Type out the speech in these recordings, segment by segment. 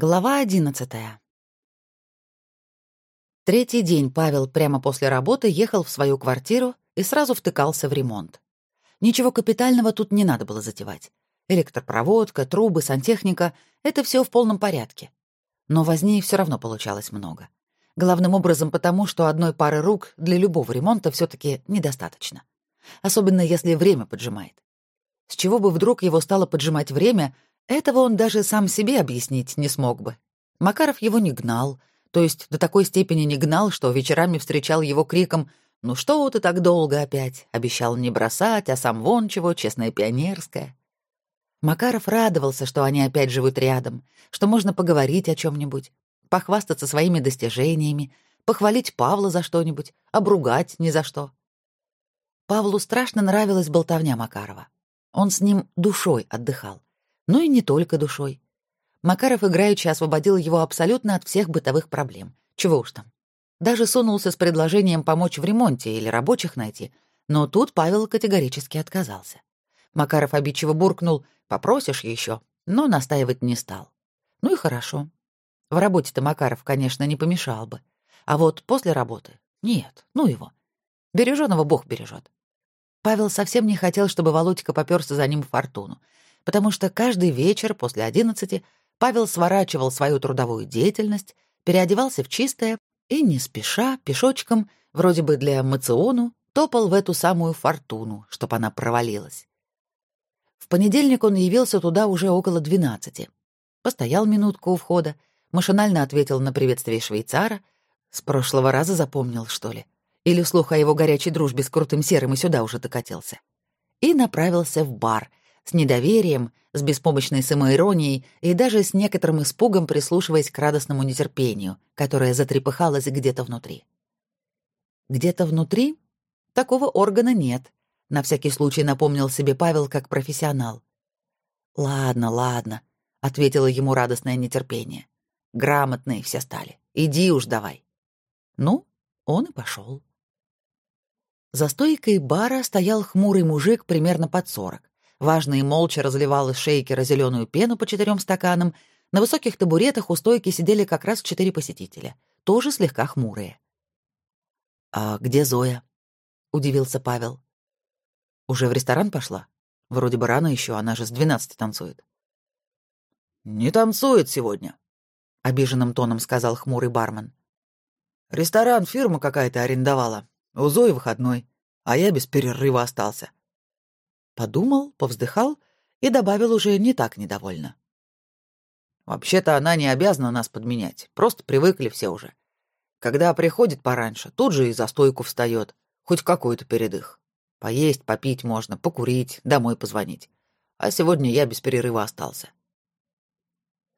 Глава одиннадцатая. Третий день Павел прямо после работы ехал в свою квартиру и сразу втыкался в ремонт. Ничего капитального тут не надо было затевать. Электропроводка, трубы, сантехника — это все в полном порядке. Но возни все равно получалось много. Главным образом потому, что одной пары рук для любого ремонта все таки недостаточно. Особенно если время поджимает. С чего бы вдруг его стало поджимать время — этого он даже сам себе объяснить не смог бы. Макаров его не гнал, то есть до такой степени не гнал, что вечерами встречал его криком «Ну что ты так долго опять?» Обещал не бросать, а сам вон чего, честное пионерское. Макаров радовался, что они опять живут рядом, что можно поговорить о чем нибудь похвастаться своими достижениями, похвалить Павла за что-нибудь, обругать ни за что. Павлу страшно нравилась болтовня Макарова. Он с ним душой отдыхал. Ну и не только душой. Макаров играючи освободил его абсолютно от всех бытовых проблем. Чего уж там. Даже сунулся с предложением помочь в ремонте или рабочих найти, но тут Павел категорически отказался. Макаров обидчиво буркнул «попросишь еще», но настаивать не стал. Ну и хорошо. В работе-то Макаров, конечно, не помешал бы. А вот после работы — нет, ну его. Береженого Бог бережет. Павел совсем не хотел, чтобы Володька попёрся за ним в фортуну потому что каждый вечер после одиннадцати Павел сворачивал свою трудовую деятельность, переодевался в чистое и, не спеша, пешочком, вроде бы для мациону, топал в эту самую фортуну, чтоб она провалилась. В понедельник он явился туда уже около двенадцати. Постоял минутку у входа, машинально ответил на приветствие швейцара. С прошлого раза запомнил, что ли? Или слух о его горячей дружбе с крутым серым и сюда уже докатился. И направился в бар, с недоверием, с беспомощной самоиронией и даже с некоторым испугом прислушиваясь к радостному нетерпению, которое затрепыхалось где-то внутри. Где-то внутри такого органа нет, на всякий случай напомнил себе Павел как профессионал. «Ладно, ладно», — ответило ему радостное нетерпение. «Грамотные все стали. Иди уж давай». Ну, он и пошел. За стойкой бара стоял хмурый мужик примерно под сорок важно и молча разливал из шейкера зеленую пену по четырем стаканам. На высоких табуретах у стойки сидели как раз четыре посетителя, тоже слегка хмурые. «А где Зоя?» — удивился Павел. «Уже в ресторан пошла? Вроде бы рано еще, она же с двенадцати танцует». «Не танцует сегодня», — обиженным тоном сказал хмурый бармен. «Ресторан фирма какая-то арендовала. У Зои выходной, а я без перерыва остался. Подумал, повздыхал и добавил уже не так недовольно. «Вообще-то она не обязана нас подменять, просто привыкли все уже. Когда приходит пораньше, тут же и за стойку встает, хоть какой-то передых. Поесть, попить можно, покурить, домой позвонить. А сегодня я без перерыва остался».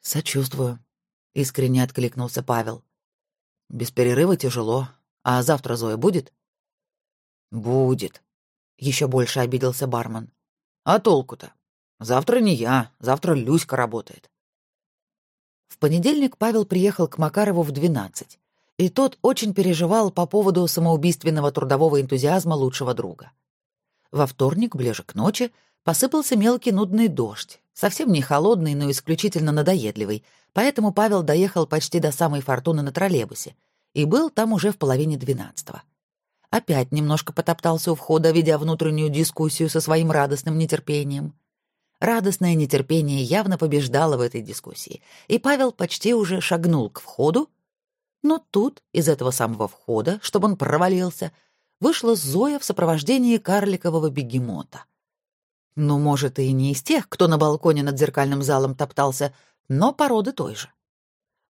«Сочувствую», — искренне откликнулся Павел. «Без перерыва тяжело. А завтра Зоя будет?» «Будет», еще больше обиделся бармен. А толку-то? Завтра не я, завтра Люська работает. В понедельник Павел приехал к Макарову в 12, и тот очень переживал по поводу самоубийственного трудового энтузиазма лучшего друга. Во вторник, ближе к ночи, посыпался мелкий нудный дождь, совсем не холодный, но исключительно надоедливый, поэтому Павел доехал почти до самой фортуны на троллейбусе и был там уже в половине двенадцатого опять немножко потоптался у входа, ведя внутреннюю дискуссию со своим радостным нетерпением. Радостное нетерпение явно побеждало в этой дискуссии, и Павел почти уже шагнул к входу, но тут из этого самого входа, чтобы он провалился, вышла Зоя в сопровождении карликового бегемота. Ну, может, и не из тех, кто на балконе над зеркальным залом топтался, но породы той же.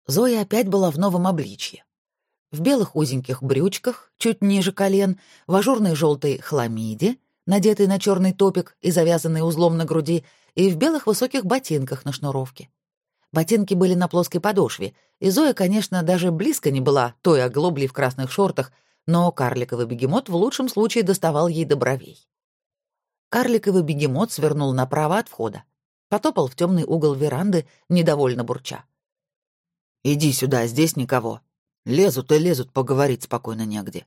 Зоя опять была в новом обличье в белых узеньких брючках, чуть ниже колен, в ажурной желтой хламиде, надетой на черный топик и завязанной узлом на груди, и в белых высоких ботинках на шнуровке. Ботинки были на плоской подошве, и Зоя, конечно, даже близко не была той оглоблей в красных шортах, но карликовый бегемот в лучшем случае доставал ей до бровей. Карликовый бегемот свернул направо от входа, потопал в темный угол веранды, недовольно бурча. «Иди сюда, здесь никого», Лезут и лезут, поговорить спокойно негде.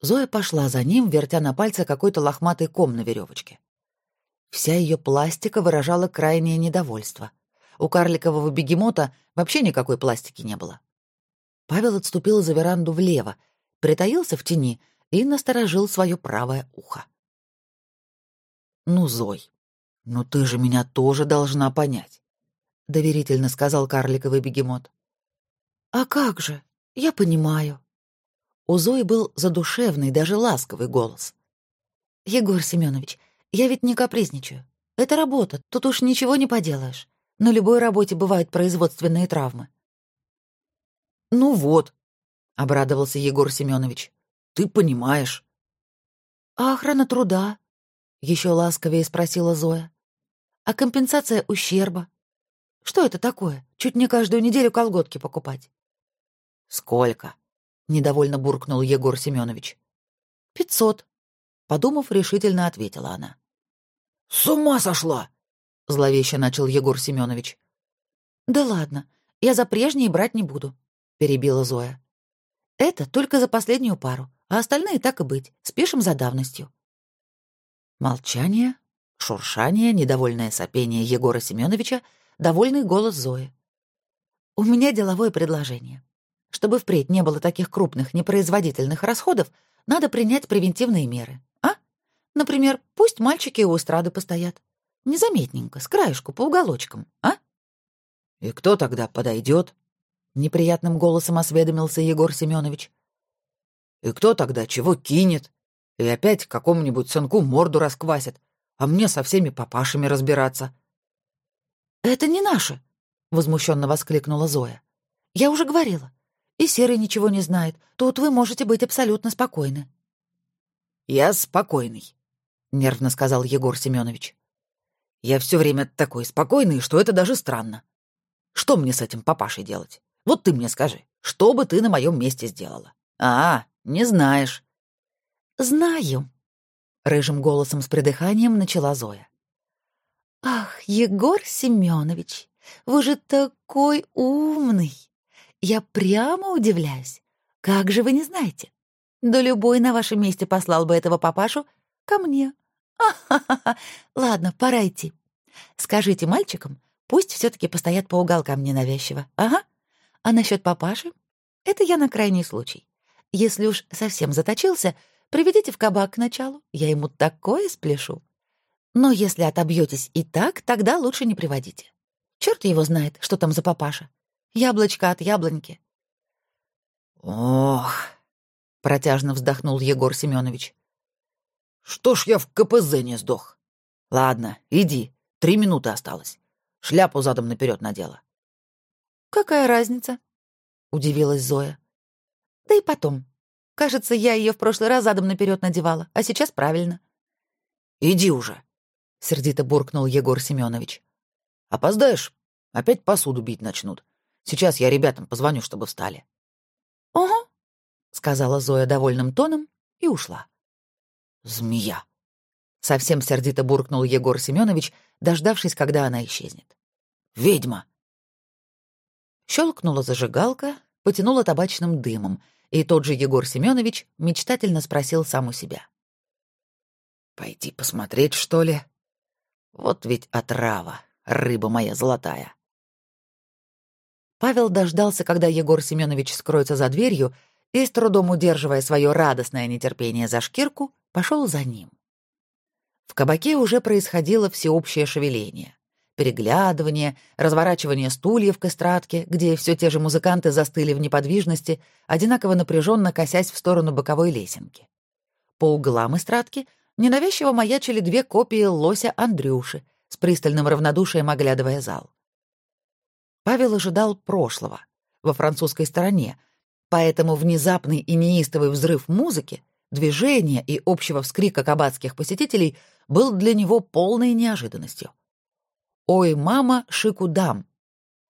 Зоя пошла за ним, вертя на пальце какой-то лохматый ком на веревочке. Вся ее пластика выражала крайнее недовольство. У карликового бегемота вообще никакой пластики не было. Павел отступил за веранду влево, притаился в тени и насторожил свое правое ухо. «Ну, Зой, ну ты же меня тоже должна понять», — доверительно сказал карликовый бегемот. «А как же? Я понимаю». У Зои был задушевный, даже ласковый голос. «Егор Семенович, я ведь не капризничаю. Это работа, тут уж ничего не поделаешь. На любой работе бывают производственные травмы». «Ну вот», — обрадовался Егор Семенович, — «ты понимаешь». «А охрана труда?» — еще ласковее спросила Зоя. «А компенсация ущерба? Что это такое? Чуть не каждую неделю колготки покупать». «Сколько?» — недовольно буркнул Егор Семенович. «Пятьсот», — подумав, решительно ответила она. «С ума сошла!» — зловеще начал Егор Семенович. «Да ладно, я за прежние брать не буду», — перебила Зоя. «Это только за последнюю пару, а остальные так и быть, спишем за давностью». Молчание, шуршание, недовольное сопение Егора Семеновича, довольный голос Зои. «У меня деловое предложение. Чтобы впредь не было таких крупных непроизводительных расходов, надо принять превентивные меры. А? Например, пусть мальчики у эстрады постоят. Незаметненько, с краешку, по уголочкам, а?» «И кто тогда подойдет? неприятным голосом осведомился Егор Семенович. «И кто тогда чего кинет?» И опять какому-нибудь сынку морду расквасят, а мне со всеми папашами разбираться. «Это не наше!» — возмущенно воскликнула Зоя. «Я уже говорила. И Серый ничего не знает. Тут вы можете быть абсолютно спокойны». «Я спокойный», — нервно сказал Егор Семенович. «Я все время такой спокойный, что это даже странно. Что мне с этим папашей делать? Вот ты мне скажи, что бы ты на моем месте сделала? А, не знаешь. «Знаю», — рыжим голосом с придыханием начала Зоя. «Ах, Егор Семенович, вы же такой умный! Я прямо удивляюсь. Как же вы не знаете? Да любой на вашем месте послал бы этого папашу ко мне. Ахахаха. Ладно, пора идти. Скажите мальчикам, пусть все таки постоят по уголкам ненавязчиво. Ага. А насчет папаши? Это я на крайний случай. Если уж совсем заточился, Приведите в кабак к началу, я ему такое спляшу. Но если отобьетесь и так, тогда лучше не приводите. Черт его знает, что там за папаша. Яблочко от яблоньки. Ох, протяжно вздохнул Егор Семенович. Что ж я в КПЗ не сдох? Ладно, иди, три минуты осталось. Шляпу задом наперед надела. Какая разница? удивилась Зоя. Да и потом, Кажется, я ее в прошлый раз задом наперед надевала, а сейчас правильно. Иди уже, сердито буркнул Егор Семенович. Опоздаешь, опять посуду бить начнут. Сейчас я ребятам позвоню, чтобы встали. Ого, сказала Зоя довольным тоном и ушла. Змея. Совсем сердито буркнул Егор Семенович, дождавшись, когда она исчезнет. Ведьма. Щелкнула зажигалка, потянула табачным дымом, и тот же Егор Семенович мечтательно спросил сам у себя. «Пойти посмотреть, что ли? Вот ведь отрава, рыба моя золотая». Павел дождался, когда Егор Семенович скроется за дверью, и, с трудом удерживая свое радостное нетерпение за шкирку, пошел за ним. В кабаке уже происходило всеобщее шевеление переглядывание, разворачивание стульев к эстрадке, где все те же музыканты застыли в неподвижности, одинаково напряженно косясь в сторону боковой лесенки. По углам эстрадки ненавязчиво маячили две копии лося Андрюши, с пристальным равнодушием оглядывая зал. Павел ожидал прошлого, во французской стороне, поэтому внезапный и неистовый взрыв музыки, движения и общего вскрика кабацких посетителей был для него полной неожиданностью. «Ой, мама, шику дам!»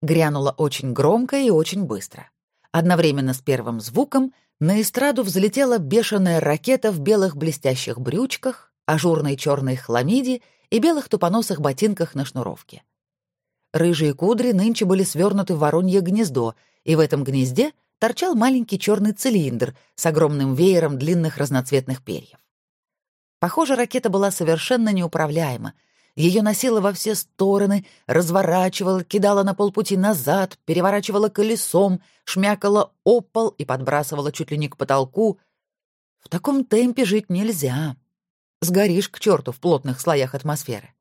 Грянуло очень громко и очень быстро. Одновременно с первым звуком на эстраду взлетела бешеная ракета в белых блестящих брючках, ажурной черной хламиде и белых тупоносых ботинках на шнуровке. Рыжие кудри нынче были свернуты в воронье гнездо, и в этом гнезде торчал маленький черный цилиндр с огромным веером длинных разноцветных перьев. Похоже, ракета была совершенно неуправляема, Ее носило во все стороны, разворачивало, кидало на полпути назад, переворачивало колесом, шмякало о пол и подбрасывало чуть ли не к потолку. В таком темпе жить нельзя. Сгоришь к черту в плотных слоях атмосферы.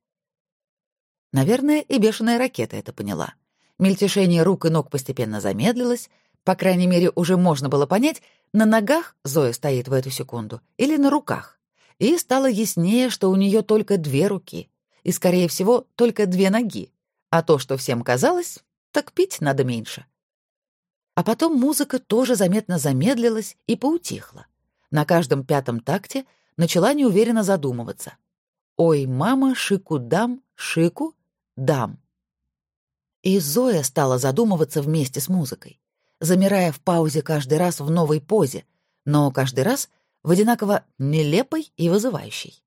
Наверное, и бешеная ракета это поняла. Мельтешение рук и ног постепенно замедлилось, по крайней мере, уже можно было понять, на ногах Зоя стоит в эту секунду или на руках. И стало яснее, что у нее только две руки и, скорее всего, только две ноги. А то, что всем казалось, так пить надо меньше. А потом музыка тоже заметно замедлилась и поутихла. На каждом пятом такте начала неуверенно задумываться. «Ой, мама, шику дам, шику дам». И Зоя стала задумываться вместе с музыкой, замирая в паузе каждый раз в новой позе, но каждый раз в одинаково нелепой и вызывающей.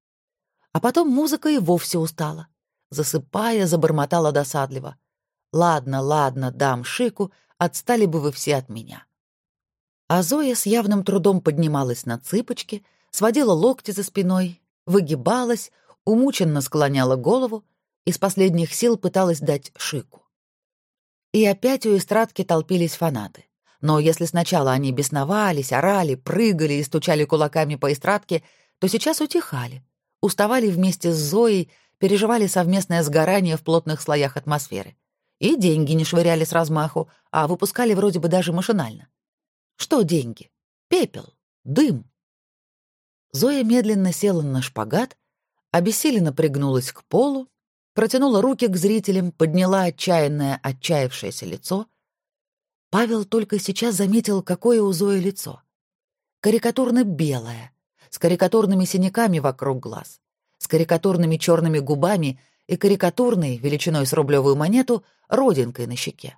А потом музыка и вовсе устала. Засыпая, забормотала досадливо. «Ладно, ладно, дам шику, отстали бы вы все от меня». А Зоя с явным трудом поднималась на цыпочки, сводила локти за спиной, выгибалась, умученно склоняла голову, из последних сил пыталась дать шику. И опять у эстрадки толпились фанаты. Но если сначала они бесновались, орали, прыгали и стучали кулаками по эстрадке, то сейчас утихали, уставали вместе с Зоей, переживали совместное сгорание в плотных слоях атмосферы. И деньги не швыряли с размаху, а выпускали вроде бы даже машинально. Что деньги? Пепел, дым. Зоя медленно села на шпагат, обессиленно пригнулась к полу, протянула руки к зрителям, подняла отчаянное, отчаявшееся лицо. Павел только сейчас заметил, какое у Зои лицо. Карикатурно белое, с карикатурными синяками вокруг глаз, с карикатурными черными губами и карикатурной, величиной с рублевую монету, родинкой на щеке.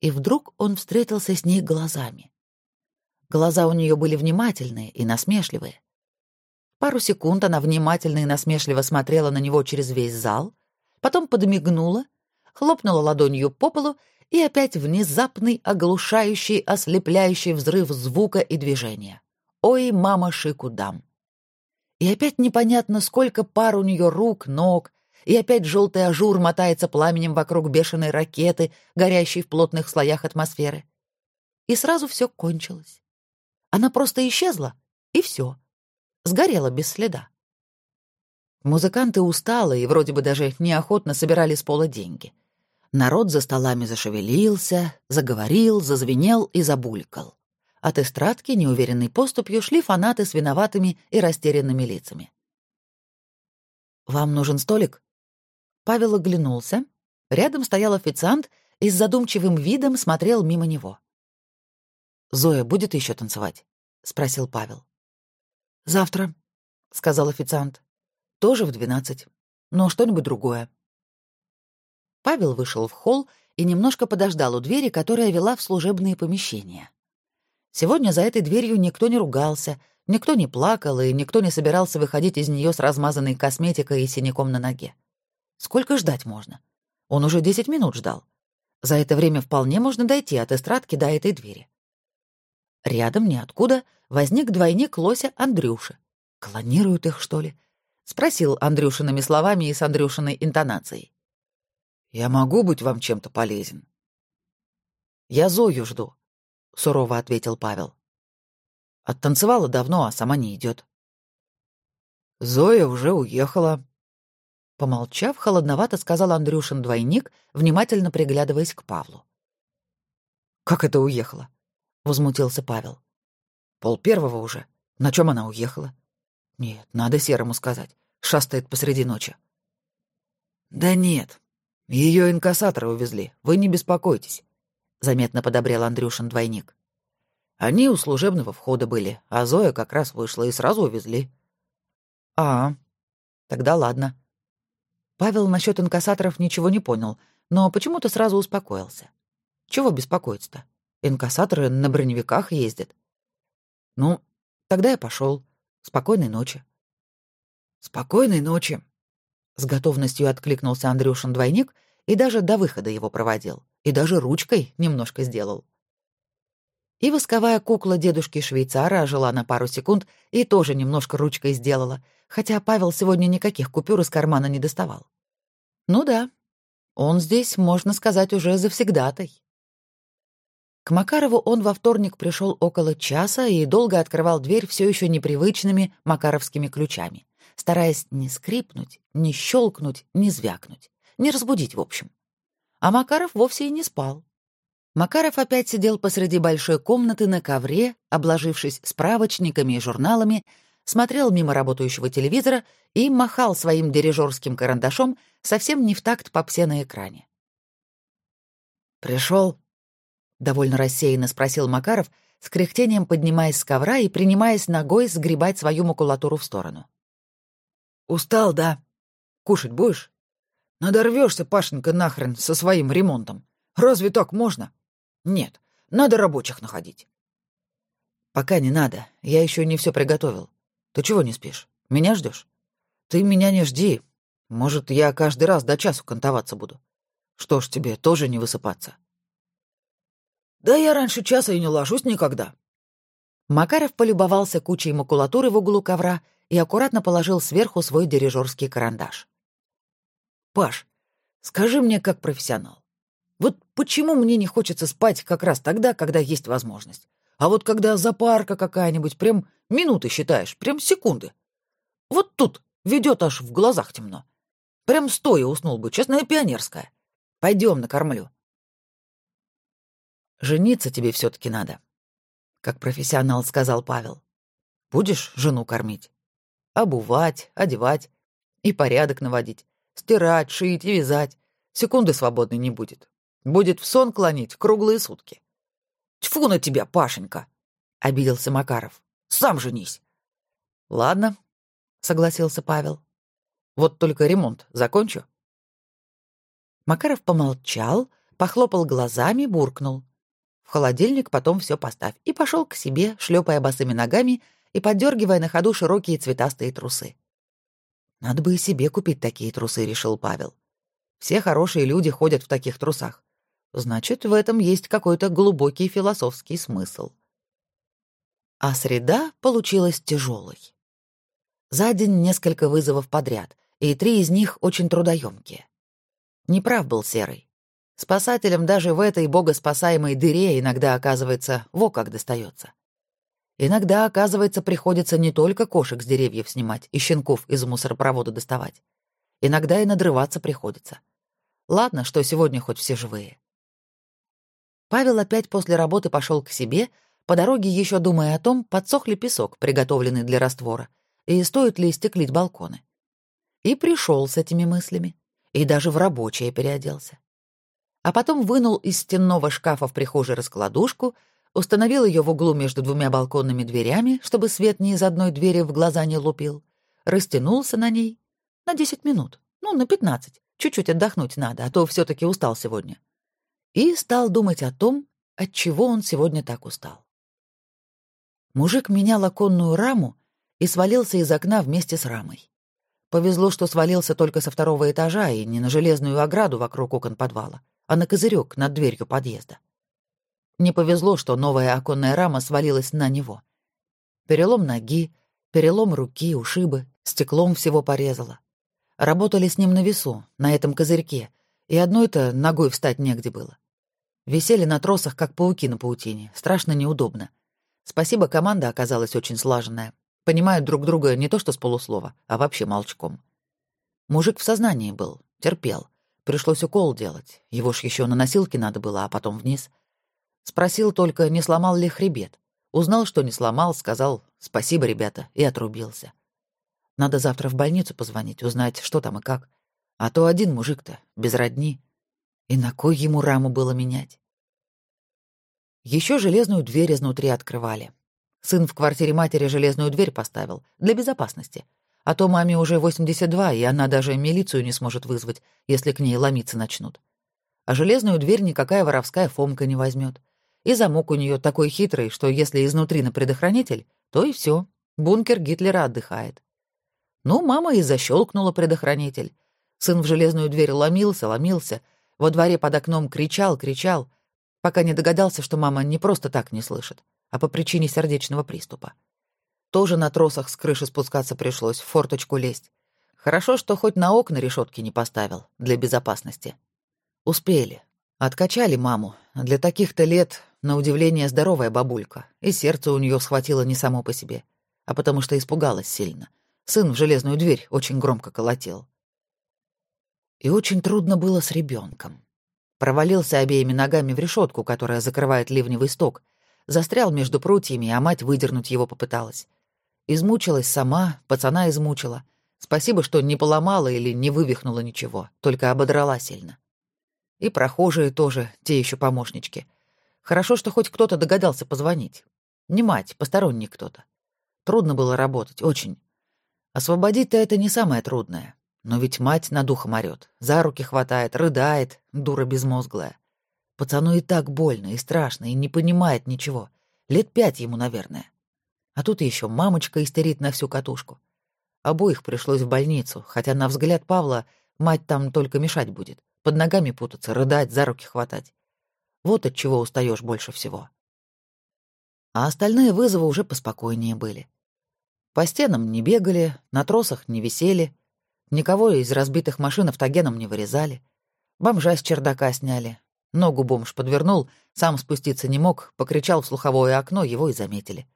И вдруг он встретился с ней глазами. Глаза у нее были внимательные и насмешливые. Пару секунд она внимательно и насмешливо смотрела на него через весь зал, потом подмигнула, хлопнула ладонью по полу и опять внезапный, оглушающий, ослепляющий взрыв звука и движения. «Ой, мама, шику дам!» И опять непонятно, сколько пар у нее рук, ног, и опять желтый ажур мотается пламенем вокруг бешеной ракеты, горящей в плотных слоях атмосферы. И сразу все кончилось. Она просто исчезла, и все. Сгорела без следа. Музыканты устало и вроде бы даже неохотно собирали с пола деньги. Народ за столами зашевелился, заговорил, зазвенел и забулькал. От эстрадки неуверенной поступью шли фанаты с виноватыми и растерянными лицами. «Вам нужен столик?» Павел оглянулся. Рядом стоял официант и с задумчивым видом смотрел мимо него. «Зоя будет еще танцевать?» — спросил Павел. «Завтра», — сказал официант. «Тоже в двенадцать. Но что-нибудь другое». Павел вышел в холл и немножко подождал у двери, которая вела в служебные помещения. Сегодня за этой дверью никто не ругался, никто не плакал и никто не собирался выходить из нее с размазанной косметикой и синяком на ноге. Сколько ждать можно? Он уже десять минут ждал. За это время вполне можно дойти от эстрадки до этой двери. Рядом ниоткуда возник двойник лося Андрюши. Клонируют их, что ли? Спросил Андрюшиными словами и с Андрюшиной интонацией. «Я могу быть вам чем-то полезен?» «Я Зою жду», — сурово ответил Павел. «Оттанцевала давно, а сама не идет. «Зоя уже уехала». Помолчав, холодновато сказал Андрюшин двойник, внимательно приглядываясь к Павлу. «Как это уехала?» — возмутился Павел. «Пол первого уже. На чем она уехала?» «Нет, надо Серому сказать. Шастает посреди ночи». «Да нет. Ее инкассаторы увезли. Вы не беспокойтесь заметно подобрел Андрюшин двойник. Они у служебного входа были, а Зоя как раз вышла и сразу увезли. А, тогда ладно. Павел насчет инкассаторов ничего не понял, но почему-то сразу успокоился. Чего беспокоиться-то? Инкассаторы на броневиках ездят. Ну, тогда я пошел. Спокойной ночи. Спокойной ночи. С готовностью откликнулся Андрюшин двойник и даже до выхода его проводил и даже ручкой немножко сделал. И восковая кукла дедушки-швейцара ожила на пару секунд и тоже немножко ручкой сделала, хотя Павел сегодня никаких купюр из кармана не доставал. Ну да, он здесь, можно сказать, уже завсегдатай. К Макарову он во вторник пришел около часа и долго открывал дверь все еще непривычными макаровскими ключами, стараясь не скрипнуть, не щелкнуть, не звякнуть, не разбудить в общем. А Макаров вовсе и не спал. Макаров опять сидел посреди большой комнаты на ковре, обложившись справочниками и журналами, смотрел мимо работающего телевизора и махал своим дирижерским карандашом совсем не в такт попсе на экране. «Пришел?» — довольно рассеянно спросил Макаров, с кряхтением поднимаясь с ковра и принимаясь ногой сгребать свою макулатуру в сторону. «Устал, да? Кушать будешь? Надорвешься, Пашенька, нахрен со своим ремонтом. Разве так можно?» Нет, надо рабочих находить. Пока не надо, я еще не все приготовил. Ты чего не спишь? Меня ждешь? Ты меня не жди. Может, я каждый раз до часу кантоваться буду. Что ж тебе, тоже не высыпаться? Да я раньше часа и не ложусь никогда. Макаров полюбовался кучей макулатуры в углу ковра и аккуратно положил сверху свой дирижерский карандаш. «Паш, скажи мне как профессионал, вот почему мне не хочется спать как раз тогда, когда есть возможность? А вот когда запарка какая-нибудь, прям минуты считаешь, прям секунды. Вот тут ведет аж в глазах темно. Прям стоя уснул бы, честная пионерская. Пойдем, накормлю. Жениться тебе все-таки надо, как профессионал сказал Павел. Будешь жену кормить? Обувать, одевать и порядок наводить, стирать, шить и вязать. Секунды свободной не будет. Будет в сон клонить круглые сутки. Тьфу на тебя, Пашенька, обиделся Макаров. Сам женись. Ладно, согласился Павел. Вот только ремонт закончу. Макаров помолчал, похлопал глазами, буркнул. Холодильник потом все поставь и пошел к себе, шлепая босыми ногами и поддергивая на ходу широкие цветастые трусы. Надо бы и себе купить такие трусы, решил Павел. Все хорошие люди ходят в таких трусах. Значит, в этом есть какой-то глубокий философский смысл. А среда получилась тяжелой. За день несколько вызовов подряд, и три из них очень трудоемкие. Неправ был Серый. Спасателям даже в этой богоспасаемой дыре иногда, оказывается, во как достается. Иногда, оказывается, приходится не только кошек с деревьев снимать и щенков из мусоропровода доставать. Иногда и надрываться приходится. Ладно, что сегодня хоть все живые. Павел опять после работы пошел к себе, по дороге еще думая о том, подсох ли песок, приготовленный для раствора, и стоит ли стеклить балконы. И пришел с этими мыслями, и даже в рабочее переоделся. А потом вынул из стенного шкафа в прихожей раскладушку, установил ее в углу между двумя балконными дверями, чтобы свет ни из одной двери в глаза не лупил, растянулся на ней на 10 минут, ну, на 15, чуть-чуть отдохнуть надо, а то все таки устал сегодня и стал думать о том, от чего он сегодня так устал. Мужик менял оконную раму и свалился из окна вместе с рамой. Повезло, что свалился только со второго этажа и не на железную ограду вокруг окон подвала, а на козырек над дверью подъезда. Не повезло, что новая оконная рама свалилась на него. Перелом ноги, перелом руки, ушибы, стеклом всего порезало. Работали с ним на весу, на этом козырьке, и одной-то ногой встать негде было. Висели на тросах, как пауки на паутине. Страшно неудобно. Спасибо, команда оказалась очень слаженная. Понимают друг друга не то что с полуслова, а вообще молчком. Мужик в сознании был, терпел. Пришлось укол делать. Его ж еще на носилке надо было, а потом вниз. Спросил только, не сломал ли хребет. Узнал, что не сломал, сказал «спасибо, ребята», и отрубился. Надо завтра в больницу позвонить, узнать, что там и как. А то один мужик-то, без родни. И на кой ему раму было менять? Еще железную дверь изнутри открывали. Сын в квартире матери железную дверь поставил для безопасности. А то маме уже 82, и она даже милицию не сможет вызвать, если к ней ломиться начнут. А железную дверь никакая воровская Фомка не возьмет. И замок у нее такой хитрый, что если изнутри на предохранитель, то и все, бункер Гитлера отдыхает. Ну, мама и защелкнула предохранитель. Сын в железную дверь ломился, ломился, во дворе под окном кричал, кричал. пока не догадался, что мама не просто так не слышит, а по причине сердечного приступа. Тоже на тросах с крыши спускаться пришлось, в форточку лезть. Хорошо, что хоть на окна решетки не поставил, для безопасности. Успели. Откачали маму. Для таких-то лет, на удивление, здоровая бабулька. И сердце у нее схватило не само по себе, а потому что испугалась сильно. Сын в железную дверь очень громко колотил. И очень трудно было с ребенком. Провалился обеими ногами в решетку, которая закрывает ливневый сток. Застрял между прутьями, а мать выдернуть его попыталась. Измучилась сама, пацана измучила. Спасибо, что не поломала или не вывихнула ничего, только ободрала сильно. И прохожие тоже, те еще помощнички. Хорошо, что хоть кто-то догадался позвонить. Не мать, посторонний кто-то. Трудно было работать, очень. Освободить-то это не самое трудное. Но ведь мать над духом орёт, за руки хватает, рыдает, дура безмозглая. Пацану и так больно, и страшно, и не понимает ничего. Лет пять ему, наверное. А тут еще мамочка истерит на всю катушку. Обоих пришлось в больницу, хотя, на взгляд Павла, мать там только мешать будет. Под ногами путаться, рыдать, за руки хватать. Вот от чего устаешь больше всего. А остальные вызовы уже поспокойнее были. По стенам не бегали, на тросах не висели, никого из разбитых машин автогеном не вырезали, бомжа с чердака сняли, ногу бомж подвернул, сам спуститься не мог, покричал в слуховое окно, его и заметили.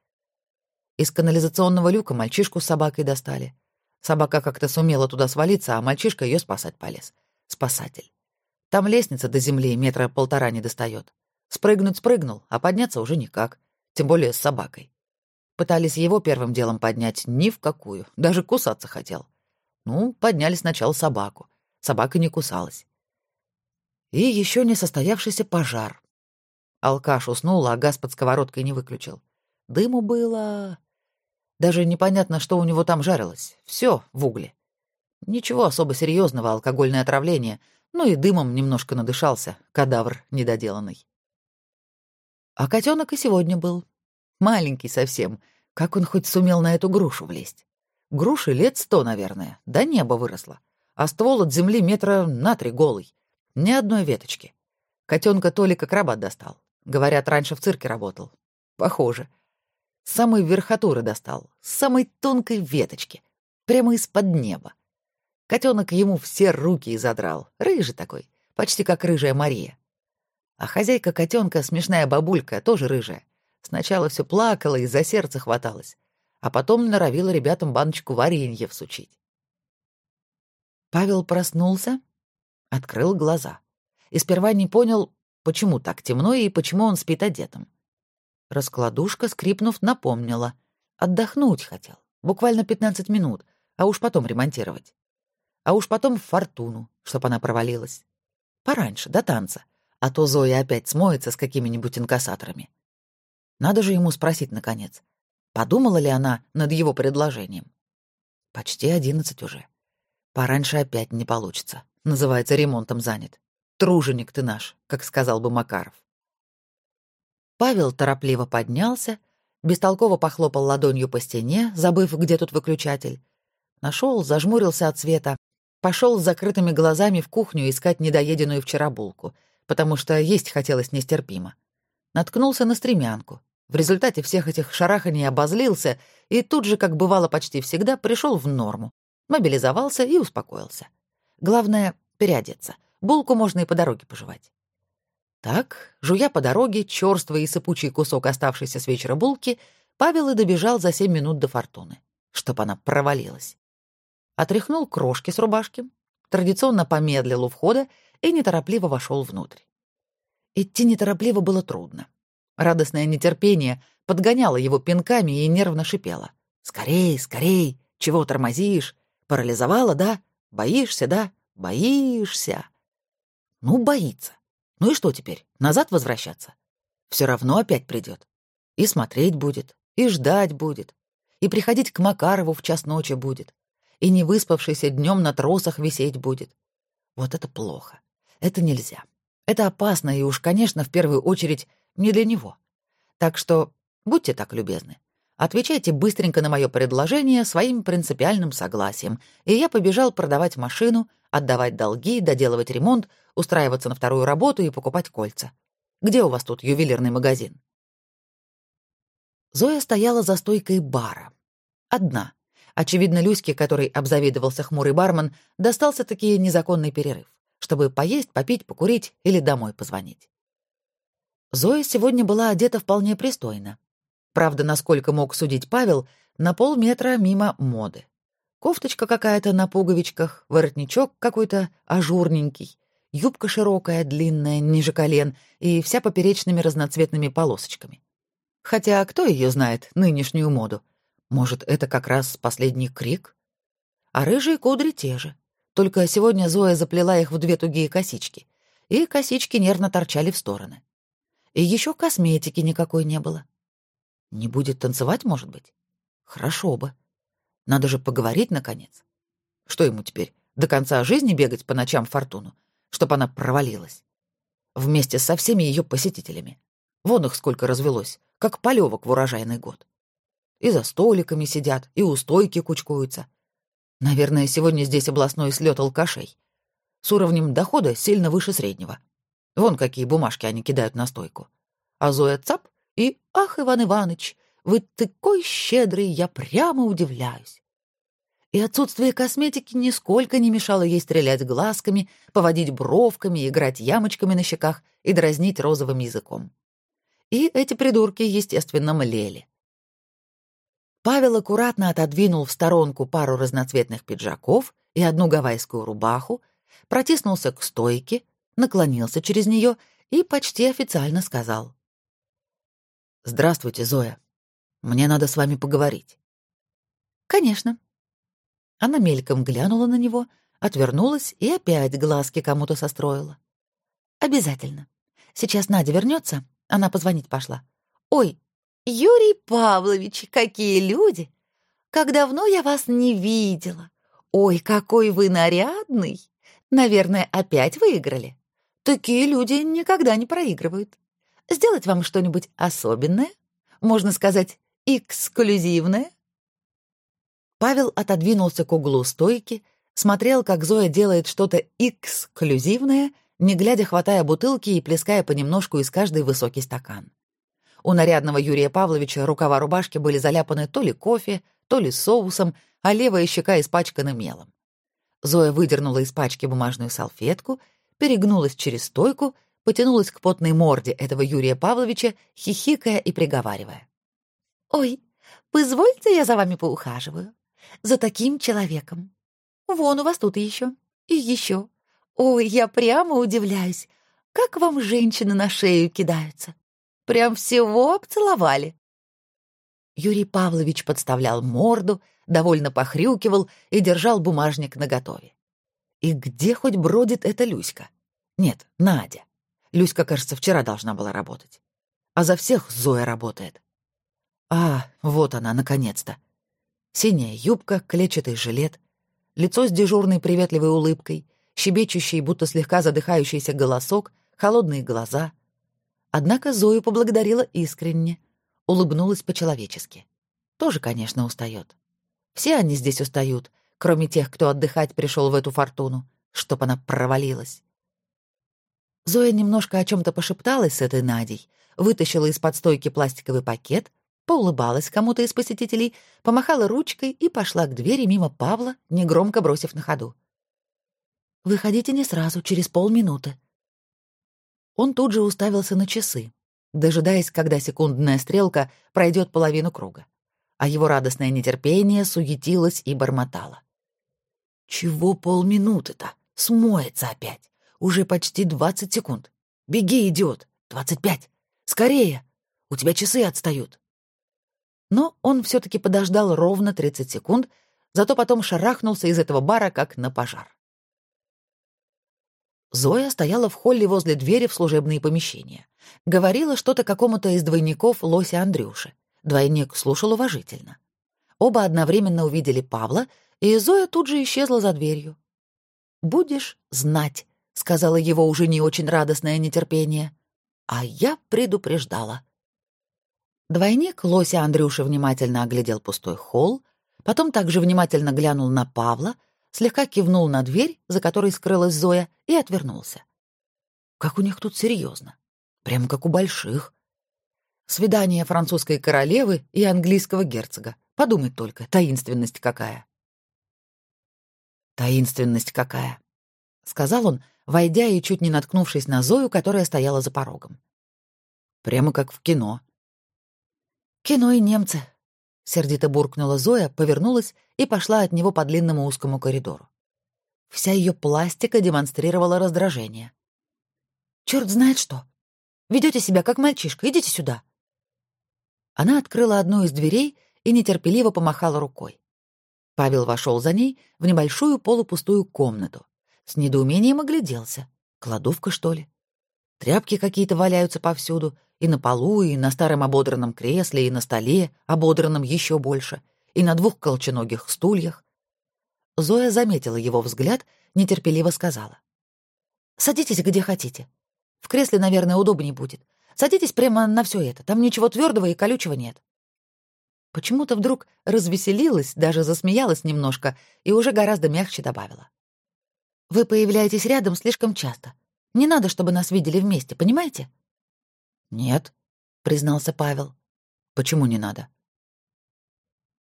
Из канализационного люка мальчишку с собакой достали. Собака как-то сумела туда свалиться, а мальчишка ее спасать полез. Спасатель. Там лестница до земли метра полтора не достает. Спрыгнуть спрыгнул, а подняться уже никак. Тем более с собакой. Пытались его первым делом поднять ни в какую. Даже кусаться хотел. Ну, подняли сначала собаку. Собака не кусалась. И еще не состоявшийся пожар. Алкаш уснул, а газ под сковородкой не выключил. Дыму было... Даже непонятно, что у него там жарилось. Все в угле. Ничего особо серьезного, алкогольное отравление, ну и дымом немножко надышался, кадавр недоделанный. А котенок и сегодня был. Маленький совсем. Как он хоть сумел на эту грушу влезть? Груши лет сто, наверное, до неба выросла. А ствол от земли метра на три голый. Ни одной веточки. Котенка Толик акробат достал. Говорят, раньше в цирке работал. Похоже. С самой верхотуры достал, с самой тонкой веточки, прямо из-под неба. Котенок ему все руки задрал, рыжий такой, почти как рыжая Мария. А хозяйка котенка, смешная бабулька, тоже рыжая. Сначала все плакала и за сердце хваталась, а потом норовила ребятам баночку варенья всучить. Павел проснулся, открыл глаза и сперва не понял, почему так темно и почему он спит одетым. Раскладушка, скрипнув, напомнила. Отдохнуть хотел. Буквально 15 минут, а уж потом ремонтировать. А уж потом в фортуну, чтоб она провалилась. Пораньше, до танца. А то Зоя опять смоется с какими-нибудь инкассаторами. Надо же ему спросить, наконец, подумала ли она над его предложением. Почти одиннадцать уже. Пораньше опять не получится. Называется, ремонтом занят. Труженик ты наш, как сказал бы Макаров. Павел торопливо поднялся, бестолково похлопал ладонью по стене, забыв, где тут выключатель. Нашел, зажмурился от света, пошел с закрытыми глазами в кухню искать недоеденную вчера булку, потому что есть хотелось нестерпимо. Наткнулся на стремянку. В результате всех этих шараханий обозлился и тут же, как бывало почти всегда, пришел в норму, мобилизовался и успокоился. Главное — переодеться. Булку можно и по дороге пожевать. Так, жуя по дороге черствый и сыпучий кусок оставшейся с вечера булки, Павел и добежал за семь минут до фортуны, чтоб она провалилась. Отряхнул крошки с рубашки, традиционно помедлил у входа и неторопливо вошел внутрь. Идти неторопливо было трудно. Радостное нетерпение подгоняло его пинками и нервно шипело. «Скорей, скорей! Чего тормозишь? Парализовало, да? Боишься, да? Боишься!» Ну, боится. Ну и что теперь, назад возвращаться? Все равно опять придет. И смотреть будет, и ждать будет, и приходить к Макарову в час ночи будет, и не выспавшийся днем на тросах висеть будет. Вот это плохо. Это нельзя. Это опасно, и уж, конечно, в первую очередь не для него. Так что будьте так любезны. Отвечайте быстренько на мое предложение своим принципиальным согласием, и я побежал продавать машину, отдавать долги, доделывать ремонт, устраиваться на вторую работу и покупать кольца. Где у вас тут ювелирный магазин?» Зоя стояла за стойкой бара. Одна. Очевидно, Люське, который обзавидовался хмурый бармен, достался таки незаконный перерыв, чтобы поесть, попить, покурить или домой позвонить. Зоя сегодня была одета вполне пристойно. Правда, насколько мог судить Павел, на полметра мимо моды. Кофточка какая-то на пуговичках, воротничок какой-то ажурненький, юбка широкая, длинная, ниже колен и вся поперечными разноцветными полосочками. Хотя кто ее знает, нынешнюю моду? Может, это как раз последний крик? А рыжие кудри те же. Только сегодня Зоя заплела их в две тугие косички, и косички нервно торчали в стороны. И еще косметики никакой не было. Не будет танцевать, может быть? Хорошо бы. Надо же поговорить, наконец. Что ему теперь, до конца жизни бегать по ночам фортуну, чтобы она провалилась? Вместе со всеми ее посетителями. Вон их сколько развелось, как полевок в урожайный год. И за столиками сидят, и у стойки кучкуются. Наверное, сегодня здесь областной слет алкашей. С уровнем дохода сильно выше среднего. Вон какие бумажки они кидают на стойку. А Зоя цап и «Ах, Иван Иваныч, вы такой щедрый, я прямо удивляюсь». И отсутствие косметики нисколько не мешало ей стрелять глазками, поводить бровками, играть ямочками на щеках и дразнить розовым языком. И эти придурки, естественно, млели. Павел аккуратно отодвинул в сторонку пару разноцветных пиджаков и одну гавайскую рубаху, протиснулся к стойке, наклонился через нее и почти официально сказал. «Здравствуйте, Зоя. Мне надо с вами поговорить». «Конечно». Она мельком глянула на него, отвернулась и опять глазки кому-то состроила. «Обязательно. Сейчас Надя вернется, она позвонить пошла. Ой, Юрий Павлович, какие люди! Как давно я вас не видела! Ой, какой вы нарядный! Наверное, опять выиграли. Такие люди никогда не проигрывают. Сделать вам что-нибудь особенное? Можно сказать, эксклюзивное? Павел отодвинулся к углу стойки, смотрел, как Зоя делает что-то эксклюзивное, не глядя хватая бутылки и плеская понемножку из каждой высокий стакан. У нарядного Юрия Павловича рукава рубашки были заляпаны то ли кофе, то ли соусом, а левая щека испачкана мелом. Зоя выдернула из пачки бумажную салфетку, перегнулась через стойку, потянулась к потной морде этого Юрия Павловича, хихикая и приговаривая. «Ой, позвольте я за вами поухаживаю. За таким человеком. Вон у вас тут еще. И еще. Ой, я прямо удивляюсь, как вам женщины на шею кидаются. Прям всего обцеловали. Юрий Павлович подставлял морду, довольно похрюкивал и держал бумажник наготове. И где хоть бродит эта Люська? Нет, Надя. Люська, кажется, вчера должна была работать. А за всех Зоя работает. А, вот она, наконец-то. Синяя юбка, клетчатый жилет, лицо с дежурной приветливой улыбкой, щебечущий, будто слегка задыхающийся голосок, холодные глаза — Однако Зою поблагодарила искренне, улыбнулась по-человечески. Тоже, конечно, устает. Все они здесь устают, кроме тех, кто отдыхать пришел в эту фортуну, чтоб она провалилась. Зоя немножко о чем то пошепталась с этой Надей, вытащила из-под стойки пластиковый пакет, поулыбалась кому-то из посетителей, помахала ручкой и пошла к двери мимо Павла, негромко бросив на ходу. «Выходите не сразу, через полминуты», он тут же уставился на часы, дожидаясь, когда секундная стрелка пройдет половину круга. А его радостное нетерпение суетилось и бормотало. «Чего полминуты-то? Смоется опять. Уже почти двадцать секунд. Беги, идиот! Двадцать пять! Скорее! У тебя часы отстают!» Но он все таки подождал ровно тридцать секунд, зато потом шарахнулся из этого бара, как на пожар. Зоя стояла в холле возле двери в служебные помещения. Говорила что-то какому-то из двойников Лося Андрюши. Двойник слушал уважительно. Оба одновременно увидели Павла, и Зоя тут же исчезла за дверью. «Будешь знать», — сказала его уже не очень радостное нетерпение. А я предупреждала. Двойник Лося Андрюши внимательно оглядел пустой холл, потом также внимательно глянул на Павла, слегка кивнул на дверь, за которой скрылась Зоя, и отвернулся. Как у них тут серьезно. Прямо как у больших. Свидание французской королевы и английского герцога. Подумай только, таинственность какая. Таинственность какая, сказал он, войдя и чуть не наткнувшись на Зою, которая стояла за порогом. Прямо как в кино. Кино и немцы, сердито буркнула Зоя, повернулась и пошла от него по длинному узкому коридору. Вся ее пластика демонстрировала раздражение. Черт знает что. Ведете себя как мальчишка, идите сюда. Она открыла одну из дверей и нетерпеливо помахала рукой. Павел вошел за ней в небольшую полупустую комнату. С недоумением огляделся. Кладовка, что ли? Тряпки какие-то валяются повсюду, и на полу, и на старом ободранном кресле, и на столе, ободранном еще больше, и на двух колченогих стульях. Зоя заметила его взгляд, нетерпеливо сказала. «Садитесь где хотите. В кресле, наверное, удобнее будет. Садитесь прямо на все это, там ничего твердого и колючего нет». Почему-то вдруг развеселилась, даже засмеялась немножко и уже гораздо мягче добавила. «Вы появляетесь рядом слишком часто. Не надо, чтобы нас видели вместе, понимаете?» «Нет», — признался Павел. «Почему не надо?»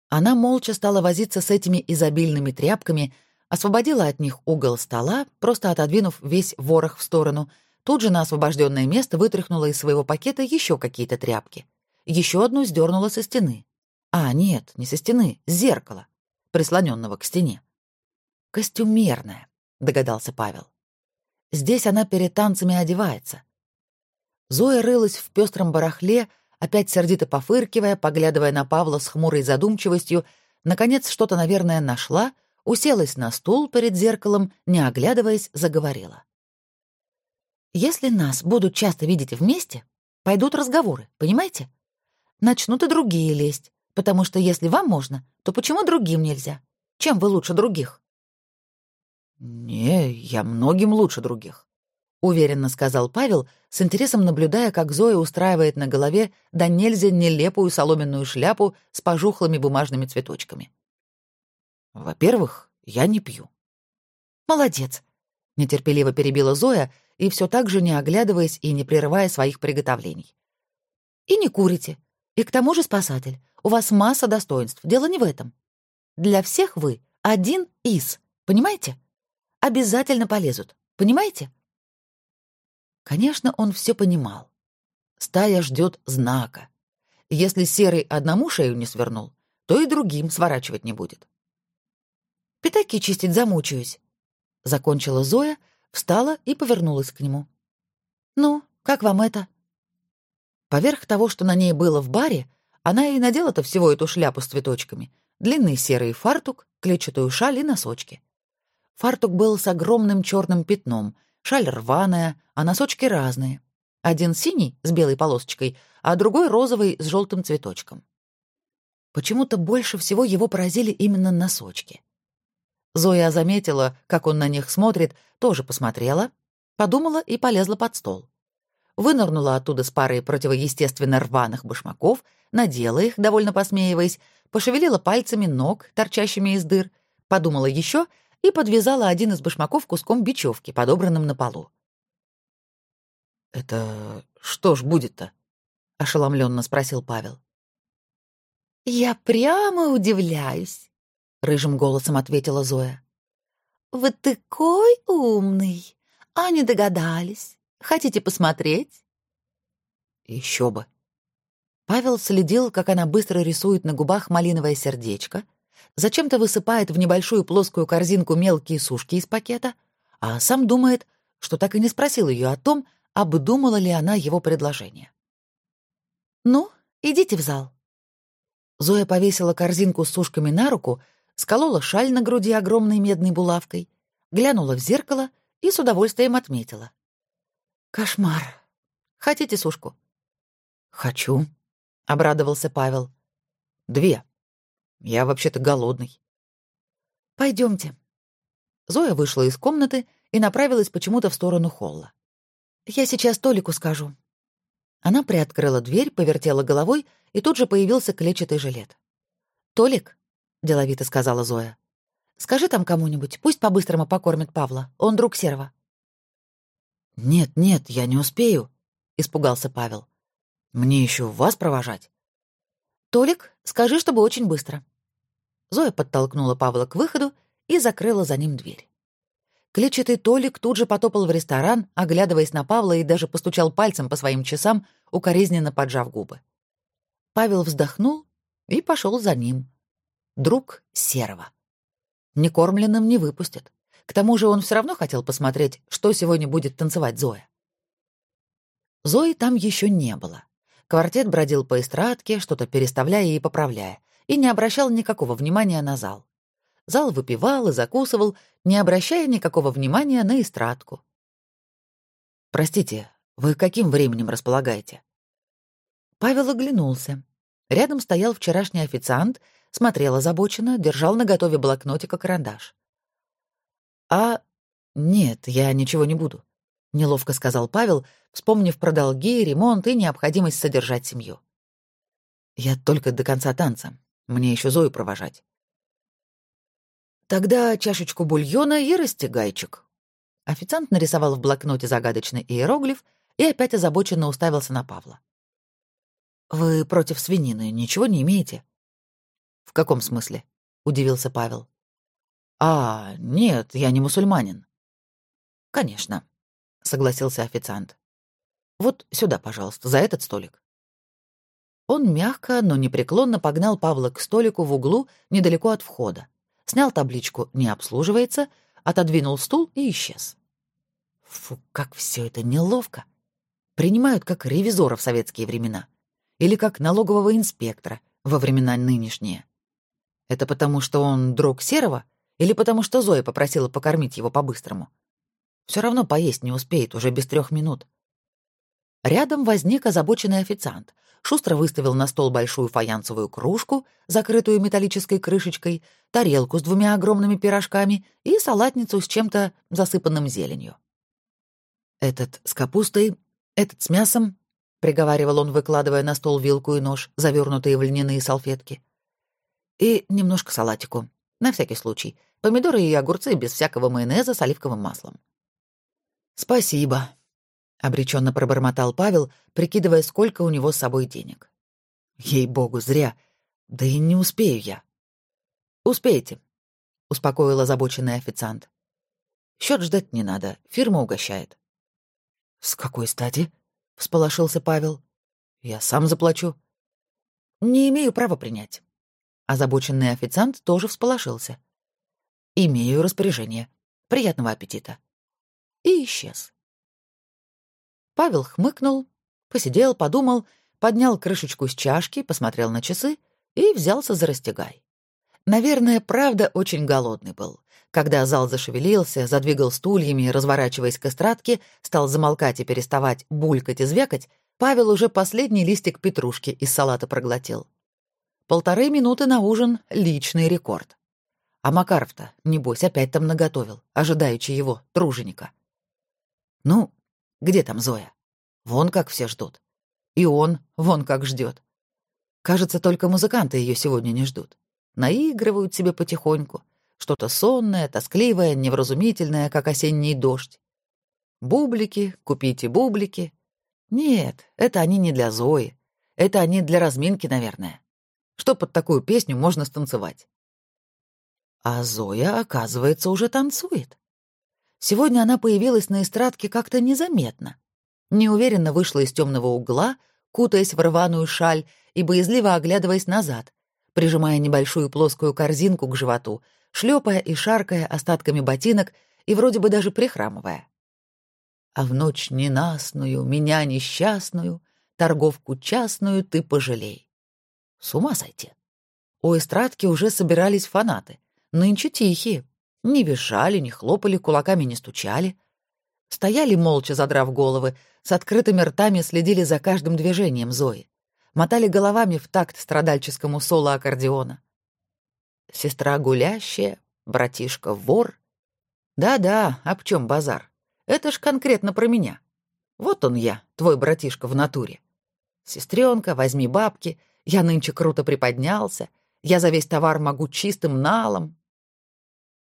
Она молча стала возиться с этими изобильными тряпками, освободила от них угол стола, просто отодвинув весь ворох в сторону, тут же на освобожденное место вытряхнула из своего пакета еще какие-то тряпки. Еще одну сдернула со стены. А, нет, не со стены, с зеркала, прислоненного к стене. «Костюмерная», — догадался Павел. «Здесь она перед танцами одевается». Зоя рылась в пестром барахле, опять сердито пофыркивая, поглядывая на Павла с хмурой задумчивостью, наконец что-то, наверное, нашла, уселась на стул перед зеркалом, не оглядываясь, заговорила. «Если нас будут часто видеть вместе, пойдут разговоры, понимаете? Начнут и другие лезть. Потому что если вам можно, то почему другим нельзя? Чем вы лучше других? Не, я многим лучше других, уверенно сказал Павел, с интересом наблюдая, как Зоя устраивает на голове да нельзя нелепую соломенную шляпу с пожухлыми бумажными цветочками. Во-первых, я не пью. Молодец, нетерпеливо перебила Зоя и все так же не оглядываясь и не прерывая своих приготовлений. И не курите. И к тому же спасатель. У вас масса достоинств. Дело не в этом. Для всех вы один из. Понимаете? Обязательно полезут. Понимаете? Конечно, он все понимал. Стая ждет знака. Если серый одному шею не свернул, то и другим сворачивать не будет. «Пятаки чистить замучаюсь», — закончила Зоя, встала и повернулась к нему. «Ну, как вам это?» Поверх того, что на ней было в баре, она и надела-то всего эту шляпу с цветочками, длинный серый фартук, клетчатую шаль и носочки. Фартук был с огромным черным пятном, шаль рваная, а носочки разные. Один синий с белой полосочкой, а другой розовый с желтым цветочком. Почему-то больше всего его поразили именно носочки. Зоя заметила, как он на них смотрит, тоже посмотрела, подумала и полезла под стол вынырнула оттуда с парой противоестественно рваных башмаков, надела их, довольно посмеиваясь, пошевелила пальцами ног, торчащими из дыр, подумала еще и подвязала один из башмаков куском бечевки, подобранным на полу. «Это что ж будет-то?» — ошеломленно спросил Павел. «Я прямо удивляюсь», — рыжим голосом ответила Зоя. «Вы такой умный, а не догадались. Хотите посмотреть?» Еще бы. Павел следил, как она быстро рисует на губах малиновое сердечко, зачем-то высыпает в небольшую плоскую корзинку мелкие сушки из пакета, а сам думает, что так и не спросил ее о том, обдумала ли она его предложение. «Ну, идите в зал». Зоя повесила корзинку с сушками на руку, сколола шаль на груди огромной медной булавкой, глянула в зеркало и с удовольствием отметила. Кошмар. Хотите сушку? Хочу, обрадовался Павел. Две. Я вообще-то голодный. Пойдемте. Зоя вышла из комнаты и направилась почему-то в сторону холла. Я сейчас Толику скажу. Она приоткрыла дверь, повертела головой, и тут же появился клетчатый жилет. «Толик», — деловито сказала Зоя, — «скажи там кому-нибудь, пусть по-быстрому покормит Павла, он друг Серого». «Нет, нет, я не успею», — испугался Павел. «Мне еще вас провожать?» «Толик, скажи, чтобы очень быстро». Зоя подтолкнула Павла к выходу и закрыла за ним дверь. Клетчатый Толик тут же потопал в ресторан, оглядываясь на Павла и даже постучал пальцем по своим часам, укоризненно поджав губы. Павел вздохнул и пошел за ним. Друг Серого. Некормленным не выпустят. К тому же он все равно хотел посмотреть, что сегодня будет танцевать Зоя. Зои там еще не было. Квартет бродил по эстрадке, что-то переставляя и поправляя, и не обращал никакого внимания на зал. Зал выпивал и закусывал, не обращая никакого внимания на эстрадку. «Простите, вы каким временем располагаете?» Павел оглянулся. Рядом стоял вчерашний официант, смотрел озабоченно, держал наготове блокнотик и карандаш. «А... нет, я ничего не буду», — неловко сказал Павел, вспомнив про долги, ремонт и необходимость содержать семью. «Я только до конца танца. Мне еще Зою провожать». «Тогда чашечку бульона и растягайчик». Официант нарисовал в блокноте загадочный иероглиф и опять озабоченно уставился на Павла. «Вы против свинины ничего не имеете?» «В каком смысле?» — удивился Павел. «А, нет, я не мусульманин». «Конечно», — согласился официант. «Вот сюда, пожалуйста, за этот столик». Он мягко, но непреклонно погнал Павла к столику в углу недалеко от входа, снял табличку «Не обслуживается», отодвинул стул и исчез. Фу, как все это неловко. Принимают как ревизора в советские времена или как налогового инспектора во времена нынешние. Это потому, что он друг Серого, или потому, что Зоя попросила покормить его по-быстрому? Все равно поесть не успеет уже без трех минут. Рядом возник озабоченный официант. Шустро выставил на стол большую фаянсовую кружку, закрытую металлической крышечкой, тарелку с двумя огромными пирожками и салатницу с чем-то засыпанным зеленью. «Этот с капустой, этот с мясом, приговаривал он, выкладывая на стол вилку и нож, завернутые в льняные салфетки. И немножко салатику, на всякий случай. Помидоры и огурцы без всякого майонеза с оливковым маслом. Спасибо, обреченно пробормотал Павел, прикидывая, сколько у него с собой денег. Ей-богу, зря. Да и не успею я. Успеете, успокоил озабоченный официант. Счет ждать не надо, фирма угощает. С какой стати? — всполошился Павел. «Я сам заплачу». «Не имею права принять». Озабоченный официант тоже всполошился. «Имею распоряжение. Приятного аппетита». И исчез. Павел хмыкнул, посидел, подумал, поднял крышечку с чашки, посмотрел на часы и взялся за растягай. Наверное, правда, очень голодный был. Когда зал зашевелился, задвигал стульями, разворачиваясь к эстрадке, стал замолкать и переставать булькать и звякать, Павел уже последний листик петрушки из салата проглотил. Полторы минуты на ужин — личный рекорд. А Макаров-то, небось, опять там наготовил, ожидаючи его, труженика. Ну, где там Зоя? Вон как все ждут. И он вон как ждет. Кажется, только музыканты ее сегодня не ждут. Наигрывают себе потихоньку — что-то сонное, тоскливое, невразумительное, как осенний дождь. Бублики, купите бублики. Нет, это они не для Зои. Это они для разминки, наверное. Что под такую песню можно станцевать? А Зоя, оказывается, уже танцует. Сегодня она появилась на эстрадке как-то незаметно. Неуверенно вышла из темного угла, кутаясь в рваную шаль и боязливо оглядываясь назад, прижимая небольшую плоскую корзинку к животу, шлепая и шаркая остатками ботинок и вроде бы даже прихрамывая. А в ночь ненастную, меня несчастную, торговку частную ты пожалей. С ума сойти. У эстрадки уже собирались фанаты. Нынче тихие. Не визжали, не хлопали, кулаками не стучали. Стояли молча, задрав головы, с открытыми ртами следили за каждым движением Зои. Мотали головами в такт страдальческому соло аккордеона сестра гулящая, братишка вор. Да-да, об чем базар? Это ж конкретно про меня. Вот он я, твой братишка в натуре. Сестренка, возьми бабки, я нынче круто приподнялся, я за весь товар могу чистым налом.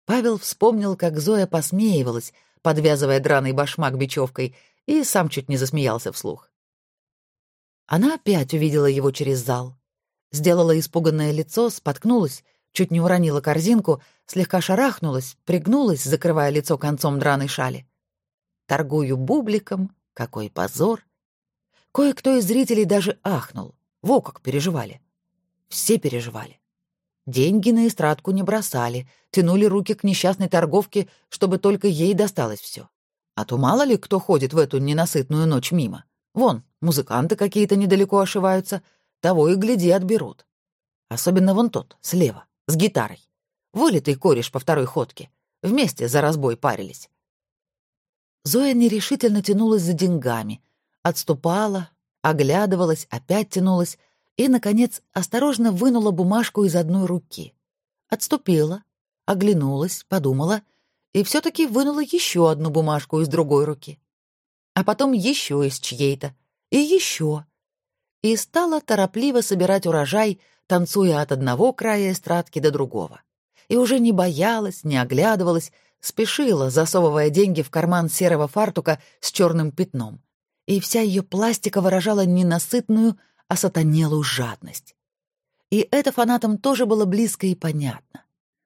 Павел вспомнил, как Зоя посмеивалась, подвязывая драный башмак бечевкой, и сам чуть не засмеялся вслух. Она опять увидела его через зал. Сделала испуганное лицо, споткнулась, чуть не уронила корзинку, слегка шарахнулась, пригнулась, закрывая лицо концом драной шали. Торгую бубликом, какой позор. Кое-кто из зрителей даже ахнул. Во как переживали. Все переживали. Деньги на эстрадку не бросали, тянули руки к несчастной торговке, чтобы только ей досталось все. А то мало ли кто ходит в эту ненасытную ночь мимо. Вон, музыканты какие-то недалеко ошиваются, того и гляди отберут. Особенно вон тот, слева, с гитарой. Вылитый кореш по второй ходке. Вместе за разбой парились. Зоя нерешительно тянулась за деньгами, отступала, оглядывалась, опять тянулась, и, наконец, осторожно вынула бумажку из одной руки. Отступила, оглянулась, подумала и все таки вынула еще одну бумажку из другой руки. А потом еще из чьей-то, и еще. И стала торопливо собирать урожай, танцуя от одного края эстрадки до другого. И уже не боялась, не оглядывалась, спешила, засовывая деньги в карман серого фартука с черным пятном. И вся ее пластика выражала ненасытную, осатанелую жадность. И это фанатам тоже было близко и понятно.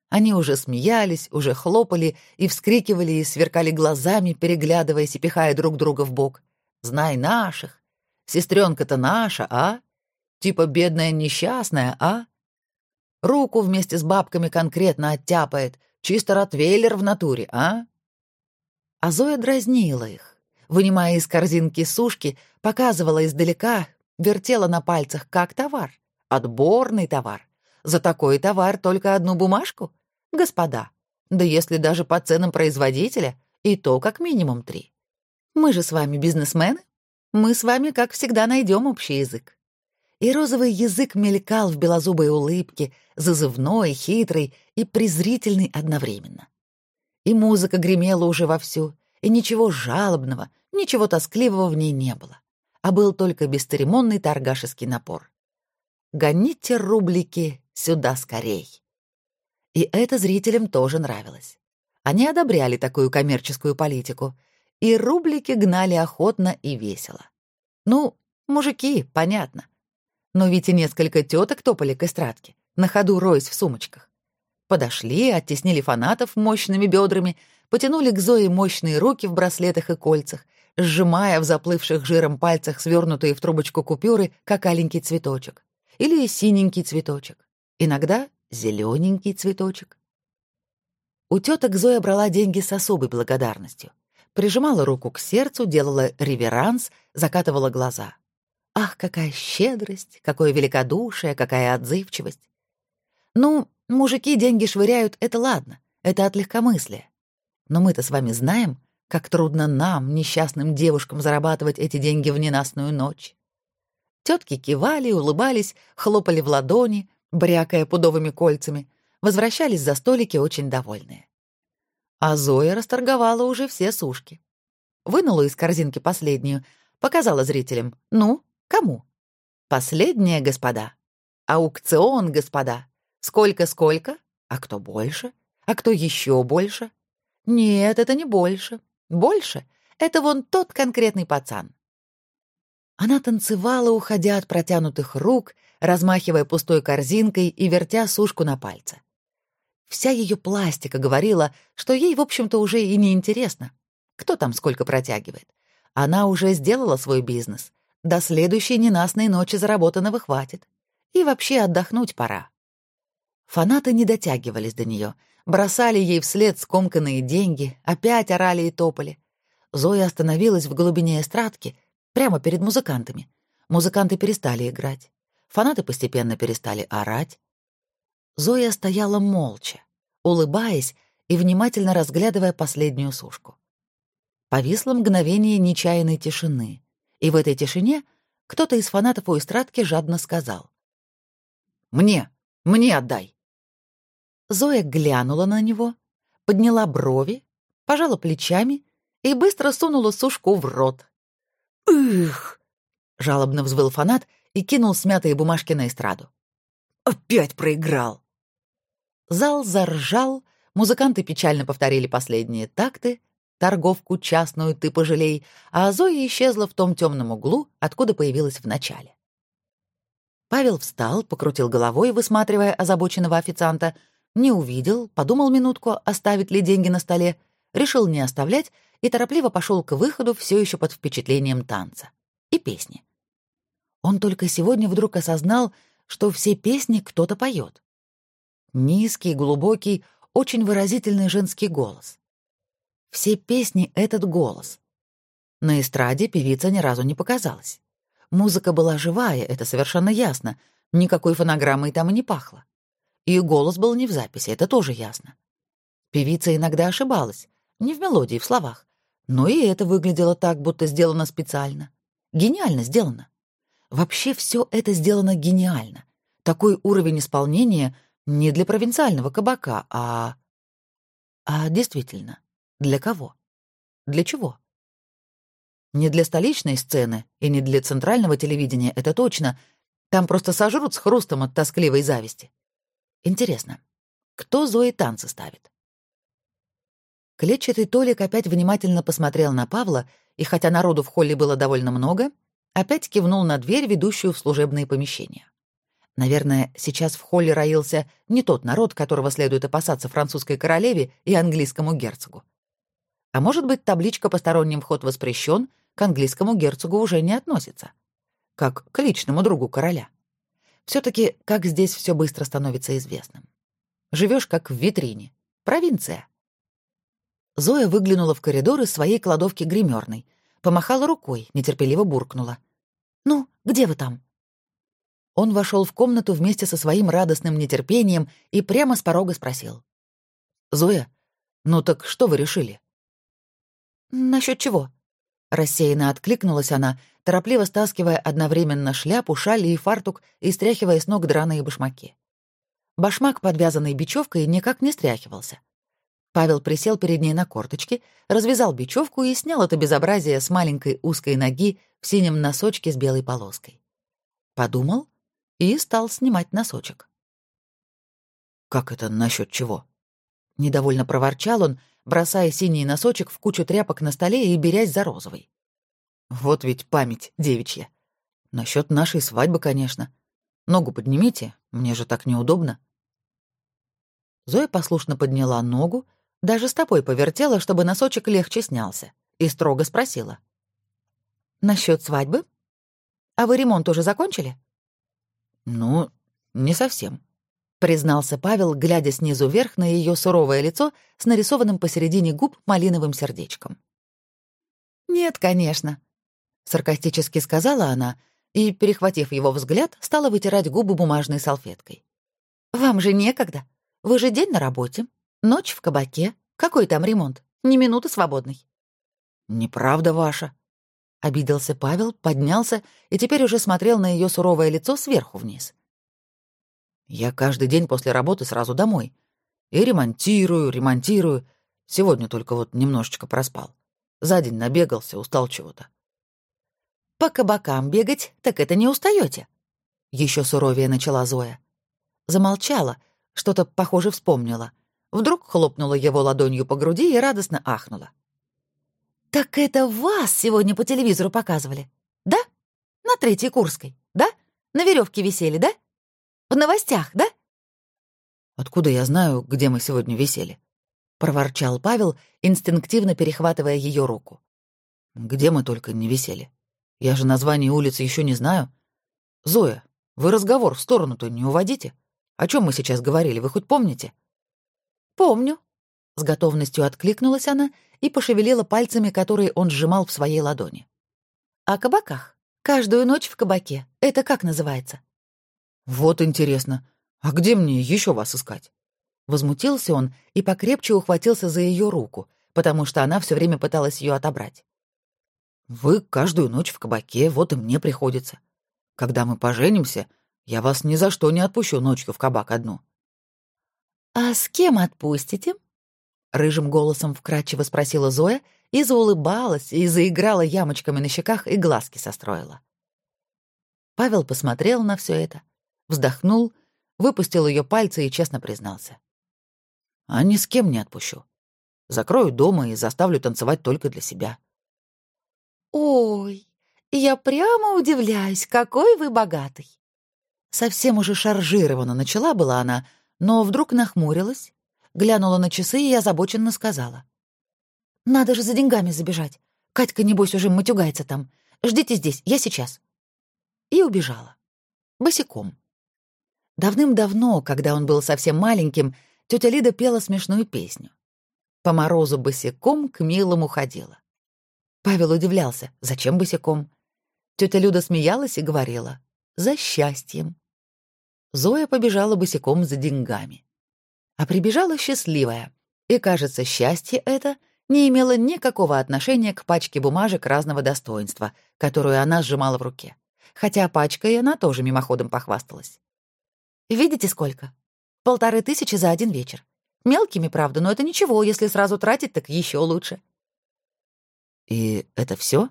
Они уже смеялись, уже хлопали и вскрикивали и сверкали глазами, переглядываясь и пихая друг друга в бок. «Знай наших! Сестренка-то наша, а? Типа бедная несчастная, а? Руку вместе с бабками конкретно оттяпает, чисто ротвейлер в натуре, а?» А Зоя дразнила их, вынимая из корзинки сушки, показывала издалека, вертела на пальцах как товар, отборный товар. За такой товар только одну бумажку? Господа, да если даже по ценам производителя, и то как минимум три. Мы же с вами бизнесмены. Мы с вами, как всегда, найдем общий язык. И розовый язык мелькал в белозубой улыбке, зазывной, хитрый и презрительный одновременно. И музыка гремела уже вовсю, и ничего жалобного, ничего тоскливого в ней не было а был только бесцеремонный торгашеский напор. «Гоните рублики сюда скорей!» И это зрителям тоже нравилось. Они одобряли такую коммерческую политику, и рублики гнали охотно и весело. Ну, мужики, понятно. Но ведь и несколько теток топали к эстрадке, на ходу роясь в сумочках. Подошли, оттеснили фанатов мощными бедрами, потянули к Зое мощные руки в браслетах и кольцах, сжимая в заплывших жиром пальцах свернутые в трубочку купюры, как аленький цветочек. Или синенький цветочек. Иногда зелененький цветочек. У теток Зоя брала деньги с особой благодарностью. Прижимала руку к сердцу, делала реверанс, закатывала глаза. Ах, какая щедрость, какое великодушие, какая отзывчивость. Ну, мужики деньги швыряют, это ладно, это от легкомыслия. Но мы-то с вами знаем, как трудно нам, несчастным девушкам, зарабатывать эти деньги в ненастную ночь. Тетки кивали, улыбались, хлопали в ладони, брякая пудовыми кольцами, возвращались за столики очень довольные. А Зоя расторговала уже все сушки. Вынула из корзинки последнюю, показала зрителям. «Ну, кому?» «Последняя, господа. Аукцион, господа. Сколько-сколько? А кто больше? А кто еще больше? Нет, это не больше. Больше — это вон тот конкретный пацан. Она танцевала, уходя от протянутых рук, размахивая пустой корзинкой и вертя сушку на пальце. Вся ее пластика говорила, что ей, в общем-то, уже и не интересно. Кто там сколько протягивает? Она уже сделала свой бизнес. До следующей ненастной ночи заработанного хватит. И вообще отдохнуть пора. Фанаты не дотягивались до нее, бросали ей вслед скомканные деньги, опять орали и топали. Зоя остановилась в глубине эстрадки, прямо перед музыкантами. Музыканты перестали играть. Фанаты постепенно перестали орать. Зоя стояла молча, улыбаясь и внимательно разглядывая последнюю сушку. Повисло мгновение нечаянной тишины, и в этой тишине кто-то из фанатов у эстрадки жадно сказал. «Мне! Мне отдай!» Зоя глянула на него, подняла брови, пожала плечами и быстро сунула сушку в рот. «Эх!» — жалобно взвыл фанат и кинул смятые бумажки на эстраду. «Опять проиграл!» Зал заржал, музыканты печально повторили последние такты, торговку частную ты пожалей, а Зоя исчезла в том темном углу, откуда появилась в начале. Павел встал, покрутил головой, высматривая озабоченного официанта, не увидел, подумал минутку, оставить ли деньги на столе, решил не оставлять и торопливо пошел к выходу, все еще под впечатлением танца и песни. Он только сегодня вдруг осознал, что все песни кто-то поет. Низкий, глубокий, очень выразительный женский голос. Все песни — этот голос. На эстраде певица ни разу не показалась. Музыка была живая, это совершенно ясно. Никакой фонограммой там и не пахло. И голос был не в записи, это тоже ясно. Певица иногда ошибалась, не в мелодии, в словах. Но и это выглядело так, будто сделано специально. Гениально сделано. Вообще все это сделано гениально. Такой уровень исполнения не для провинциального кабака, а... А действительно, для кого? Для чего? Не для столичной сцены и не для центрального телевидения, это точно. Там просто сожрут с хрустом от тоскливой зависти. Интересно, кто Зои танцы ставит? Клетчатый Толик опять внимательно посмотрел на Павла, и хотя народу в холле было довольно много, опять кивнул на дверь, ведущую в служебные помещения. Наверное, сейчас в холле роился не тот народ, которого следует опасаться французской королеве и английскому герцогу. А может быть, табличка «Посторонним вход воспрещен» к английскому герцогу уже не относится, как к личному другу короля. Все таки как здесь все быстро становится известным. Живешь как в витрине. Провинция. Зоя выглянула в коридор из своей кладовки гримерной, помахала рукой, нетерпеливо буркнула. «Ну, где вы там?» Он вошел в комнату вместе со своим радостным нетерпением и прямо с порога спросил. «Зоя, ну так что вы решили?» «Насчет чего?» Рассеянно откликнулась она, торопливо стаскивая одновременно шляпу, шаль и фартук и стряхивая с ног драные башмаки. Башмак, подвязанный бечевкой, никак не стряхивался. Павел присел перед ней на корточки, развязал бечевку и снял это безобразие с маленькой узкой ноги в синем носочке с белой полоской. Подумал и стал снимать носочек. «Как это насчет чего?» Недовольно проворчал он, бросая синий носочек в кучу тряпок на столе и берясь за розовый. Вот ведь память девичья. Насчет нашей свадьбы, конечно. Ногу поднимите, мне же так неудобно. Зоя послушно подняла ногу, даже стопой повертела, чтобы носочек легче снялся, и строго спросила. «Насчет свадьбы? А вы ремонт уже закончили?» «Ну, не совсем», признался Павел, глядя снизу вверх на ее суровое лицо с нарисованным посередине губ малиновым сердечком. «Нет, конечно», — саркастически сказала она и, перехватив его взгляд, стала вытирать губы бумажной салфеткой. «Вам же некогда. Вы же день на работе, ночь в кабаке. Какой там ремонт? Ни минуты свободной». «Неправда ваша», — обиделся Павел, поднялся и теперь уже смотрел на ее суровое лицо сверху вниз. Я каждый день после работы сразу домой. И ремонтирую, ремонтирую. Сегодня только вот немножечко проспал. За день набегался, устал чего-то. По кабакам бегать, так это не устаете. Еще суровее начала Зоя. Замолчала, что-то, похоже, вспомнила. Вдруг хлопнула его ладонью по груди и радостно ахнула. «Так это вас сегодня по телевизору показывали, да? На Третьей Курской, да? На веревке висели, да?» В новостях, да?» «Откуда я знаю, где мы сегодня висели?» — проворчал Павел, инстинктивно перехватывая ее руку. «Где мы только не висели? Я же название улицы еще не знаю. Зоя, вы разговор в сторону-то не уводите? О чем мы сейчас говорили, вы хоть помните?» «Помню», — с готовностью откликнулась она и пошевелила пальцами, которые он сжимал в своей ладони. «О кабаках. Каждую ночь в кабаке. Это как называется?» «Вот интересно, а где мне еще вас искать?» Возмутился он и покрепче ухватился за ее руку, потому что она все время пыталась ее отобрать. «Вы каждую ночь в кабаке, вот и мне приходится. Когда мы поженимся, я вас ни за что не отпущу ночью в кабак одну». «А с кем отпустите?» Рыжим голосом вкрадчиво спросила Зоя и заулыбалась, и заиграла ямочками на щеках, и глазки состроила. Павел посмотрел на все это, вздохнул, выпустил ее пальцы и честно признался. «А ни с кем не отпущу. Закрою дома и заставлю танцевать только для себя». «Ой, я прямо удивляюсь, какой вы богатый!» Совсем уже шаржированно начала была она, но вдруг нахмурилась, глянула на часы и озабоченно сказала. «Надо же за деньгами забежать. Катька, небось, уже матюгается там. Ждите здесь, я сейчас». И убежала. Босиком. Давным-давно, когда он был совсем маленьким, тетя Лида пела смешную песню. По морозу босиком к милому ходила. Павел удивлялся, зачем босиком? Тетя Люда смеялась и говорила, за счастьем. Зоя побежала босиком за деньгами. А прибежала счастливая, и, кажется, счастье это не имело никакого отношения к пачке бумажек разного достоинства, которую она сжимала в руке. Хотя пачкой она тоже мимоходом похвасталась. Видите, сколько? Полторы тысячи за один вечер. Мелкими, правда, но это ничего, если сразу тратить, так еще лучше. «И это все?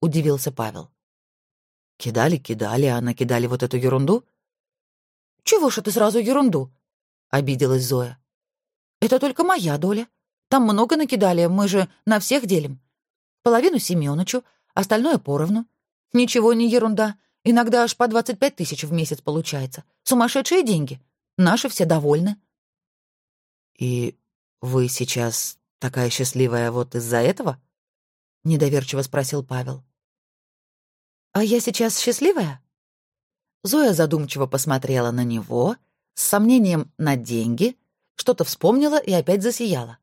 удивился Павел. «Кидали, кидали, а накидали вот эту ерунду?» «Чего ж это сразу ерунду?» — обиделась Зоя. «Это только моя доля. Там много накидали, мы же на всех делим. Половину Семёнычу, остальное поровну. Ничего не ерунда. Иногда аж по 25 тысяч в месяц получается. Сумасшедшие деньги. Наши все довольны. И вы сейчас такая счастливая вот из-за этого? Недоверчиво спросил Павел. А я сейчас счастливая? Зоя задумчиво посмотрела на него, с сомнением на деньги, что-то вспомнила и опять засияла.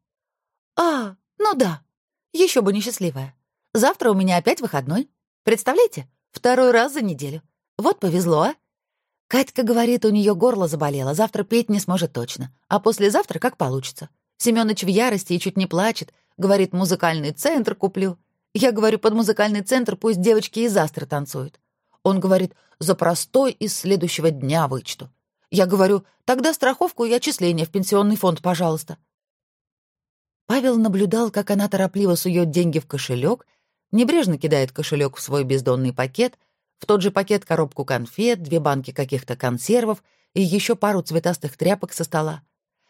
«А, ну да, еще бы не счастливая. Завтра у меня опять выходной. Представляете? Второй раз за неделю. Вот повезло, а? Катька говорит, у нее горло заболело, завтра петь не сможет точно. А послезавтра как получится. Семёныч в ярости и чуть не плачет. Говорит, музыкальный центр куплю. Я говорю, под музыкальный центр пусть девочки из Астры танцуют. Он говорит, за простой из следующего дня вычту. Я говорю, тогда страховку и отчисление в пенсионный фонд, пожалуйста. Павел наблюдал, как она торопливо сует деньги в кошелек небрежно кидает кошелек в свой бездонный пакет, в тот же пакет коробку конфет, две банки каких-то консервов и еще пару цветастых тряпок со стола,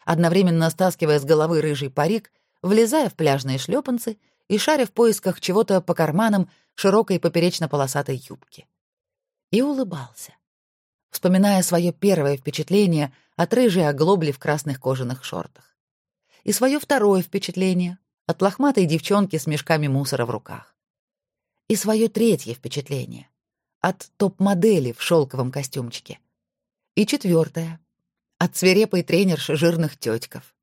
одновременно стаскивая с головы рыжий парик, влезая в пляжные шлепанцы и шаря в поисках чего-то по карманам широкой поперечно-полосатой юбки. И улыбался, вспоминая свое первое впечатление от рыжей оглобли в красных кожаных шортах. И свое второе впечатление от лохматой девчонки с мешками мусора в руках и свое третье впечатление от топ-модели в шелковом костюмчике. И четвертое от свирепой тренерши жирных тетьков.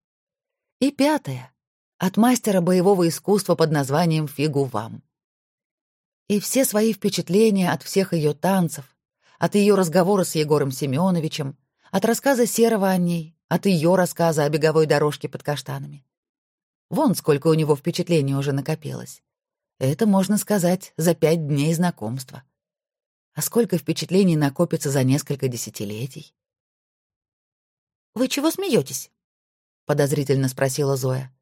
И пятое от мастера боевого искусства под названием «Фигу вам». И все свои впечатления от всех ее танцев, от ее разговора с Егором Семеновичем, от рассказа Серого о ней, от ее рассказа о беговой дорожке под каштанами. Вон сколько у него впечатлений уже накопилось. Это, можно сказать, за пять дней знакомства. А сколько впечатлений накопится за несколько десятилетий? «Вы чего смеетесь? подозрительно спросила Зоя.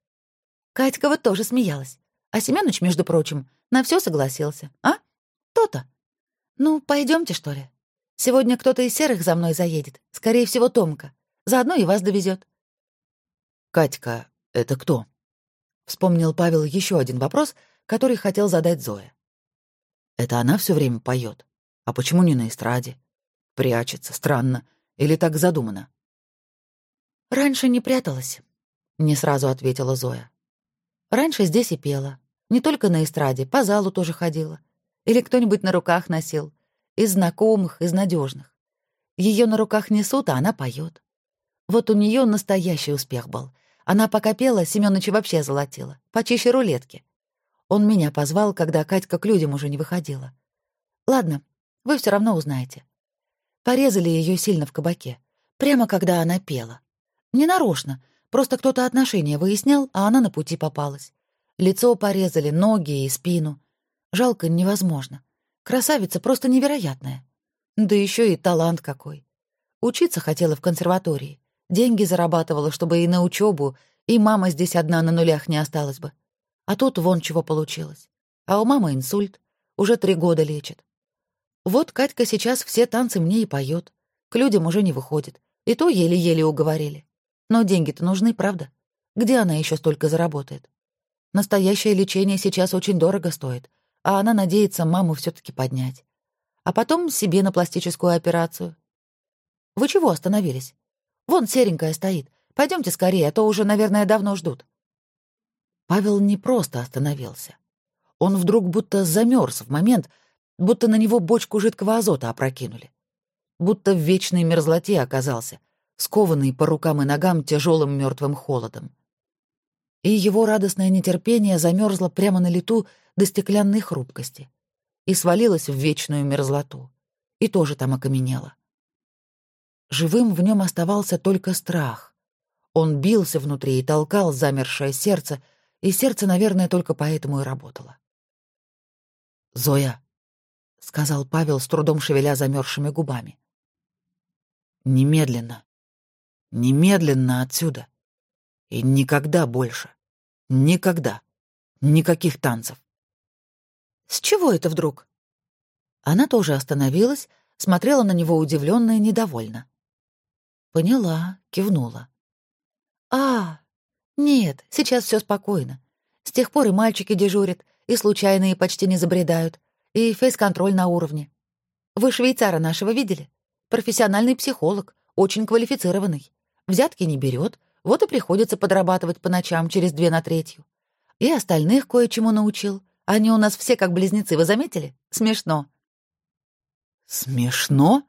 Катька вот тоже смеялась. А Семёныч, между прочим, на все согласился. А? То-то. Ну, пойдемте что ли? Сегодня кто-то из серых за мной заедет. Скорее всего, Томка. Заодно и вас довезет. «Катька, это кто?» Вспомнил Павел еще один вопрос, который хотел задать Зоя. Это она все время поет. А почему не на эстраде? Прячется, странно. Или так задумано? Раньше не пряталась, не сразу ответила Зоя. Раньше здесь и пела. Не только на эстраде, по залу тоже ходила. Или кто-нибудь на руках носил. Из знакомых, из надежных. Ее на руках несут, а она поет. Вот у нее настоящий успех был. Она пока пела, Семёныча вообще золотила. Почище рулетки. Он меня позвал, когда Катька к людям уже не выходила. Ладно, вы все равно узнаете. Порезали ее сильно в кабаке, прямо когда она пела. Не нарочно, просто кто-то отношения выяснял, а она на пути попалась. Лицо порезали, ноги и спину. Жалко невозможно. Красавица просто невероятная. Да еще и талант какой. Учиться хотела в консерватории. Деньги зарабатывала, чтобы и на учебу, и мама здесь одна на нулях не осталась бы. А тут вон чего получилось. А у мамы инсульт. Уже три года лечит. Вот Катька сейчас все танцы мне и поет. К людям уже не выходит. И то еле-еле уговорили. Но деньги-то нужны, правда? Где она еще столько заработает? Настоящее лечение сейчас очень дорого стоит, а она надеется маму все таки поднять. А потом себе на пластическую операцию. Вы чего остановились? Вон серенькая стоит. Пойдемте скорее, а то уже, наверное, давно ждут. Павел не просто остановился. Он вдруг будто замерз в момент, будто на него бочку жидкого азота опрокинули. Будто в вечной мерзлоте оказался, скованный по рукам и ногам тяжелым мертвым холодом. И его радостное нетерпение замерзло прямо на лету до стеклянной хрупкости и свалилось в вечную мерзлоту, и тоже там окаменело. Живым в нем оставался только страх. Он бился внутри и толкал замершее сердце, и сердце, наверное, только поэтому и работало. «Зоя», — сказал Павел, с трудом шевеля замерзшими губами. «Немедленно, немедленно отсюда. И никогда больше. Никогда. Никаких танцев». «С чего это вдруг?» Она тоже остановилась, смотрела на него удивленно и недовольно. Поняла, кивнула. «А, нет, сейчас все спокойно. С тех пор и мальчики дежурят, и случайные почти не забредают, и фейс-контроль на уровне. Вы швейцара нашего видели? Профессиональный психолог, очень квалифицированный. Взятки не берет, вот и приходится подрабатывать по ночам через две на третью. И остальных кое-чему научил. Они у нас все как близнецы, вы заметили? Смешно. Смешно?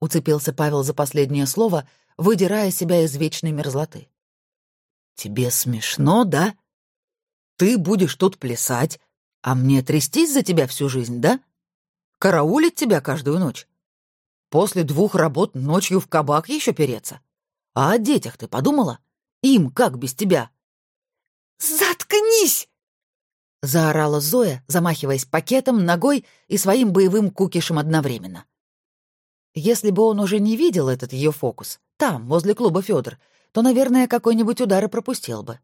Уцепился Павел за последнее слово, выдирая себя из вечной мерзлоты. Тебе смешно, да? Ты будешь тут плясать, а мне трястись за тебя всю жизнь, да? Караулить тебя каждую ночь? После двух работ ночью в кабак еще переться? А о детях ты подумала? Им как без тебя? «Заткнись!» — заорала Зоя, замахиваясь пакетом, ногой и своим боевым кукишем одновременно. Если бы он уже не видел этот ее фокус, там, возле клуба Федор, то, наверное, какой-нибудь удар и пропустил бы.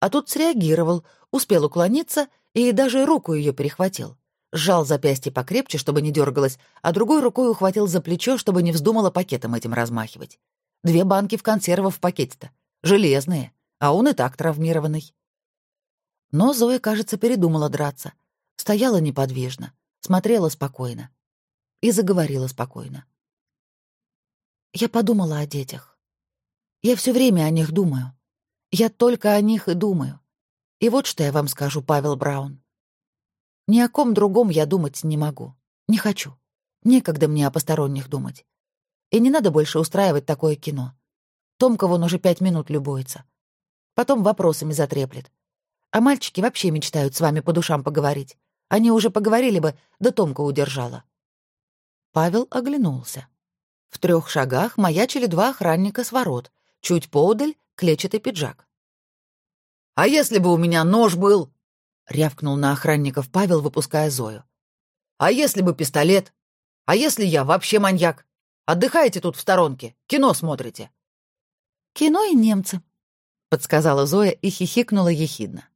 А тут среагировал, успел уклониться и даже руку ее перехватил. Сжал запястье покрепче, чтобы не дергалась, а другой рукой ухватил за плечо, чтобы не вздумала пакетом этим размахивать. Две банки в консервах в пакете-то. Железные, а он и так травмированный. Но Зоя, кажется, передумала драться. Стояла неподвижно, смотрела спокойно. И заговорила спокойно. Я подумала о детях. Я все время о них думаю. Я только о них и думаю. И вот что я вам скажу, Павел Браун. Ни о ком другом я думать не могу. Не хочу. Некогда мне о посторонних думать. И не надо больше устраивать такое кино. Томка вон уже пять минут любуется. Потом вопросами затреплет. А мальчики вообще мечтают с вами по душам поговорить. Они уже поговорили бы, да Томка удержала. Павел оглянулся. В трех шагах маячили два охранника с ворот, чуть поодаль — клетчатый пиджак. «А если бы у меня нож был?» — рявкнул на охранников Павел, выпуская Зою. «А если бы пистолет? А если я вообще маньяк? Отдыхаете тут в сторонке, кино смотрите?» «Кино и немцы», — подсказала Зоя и хихикнула ехидно.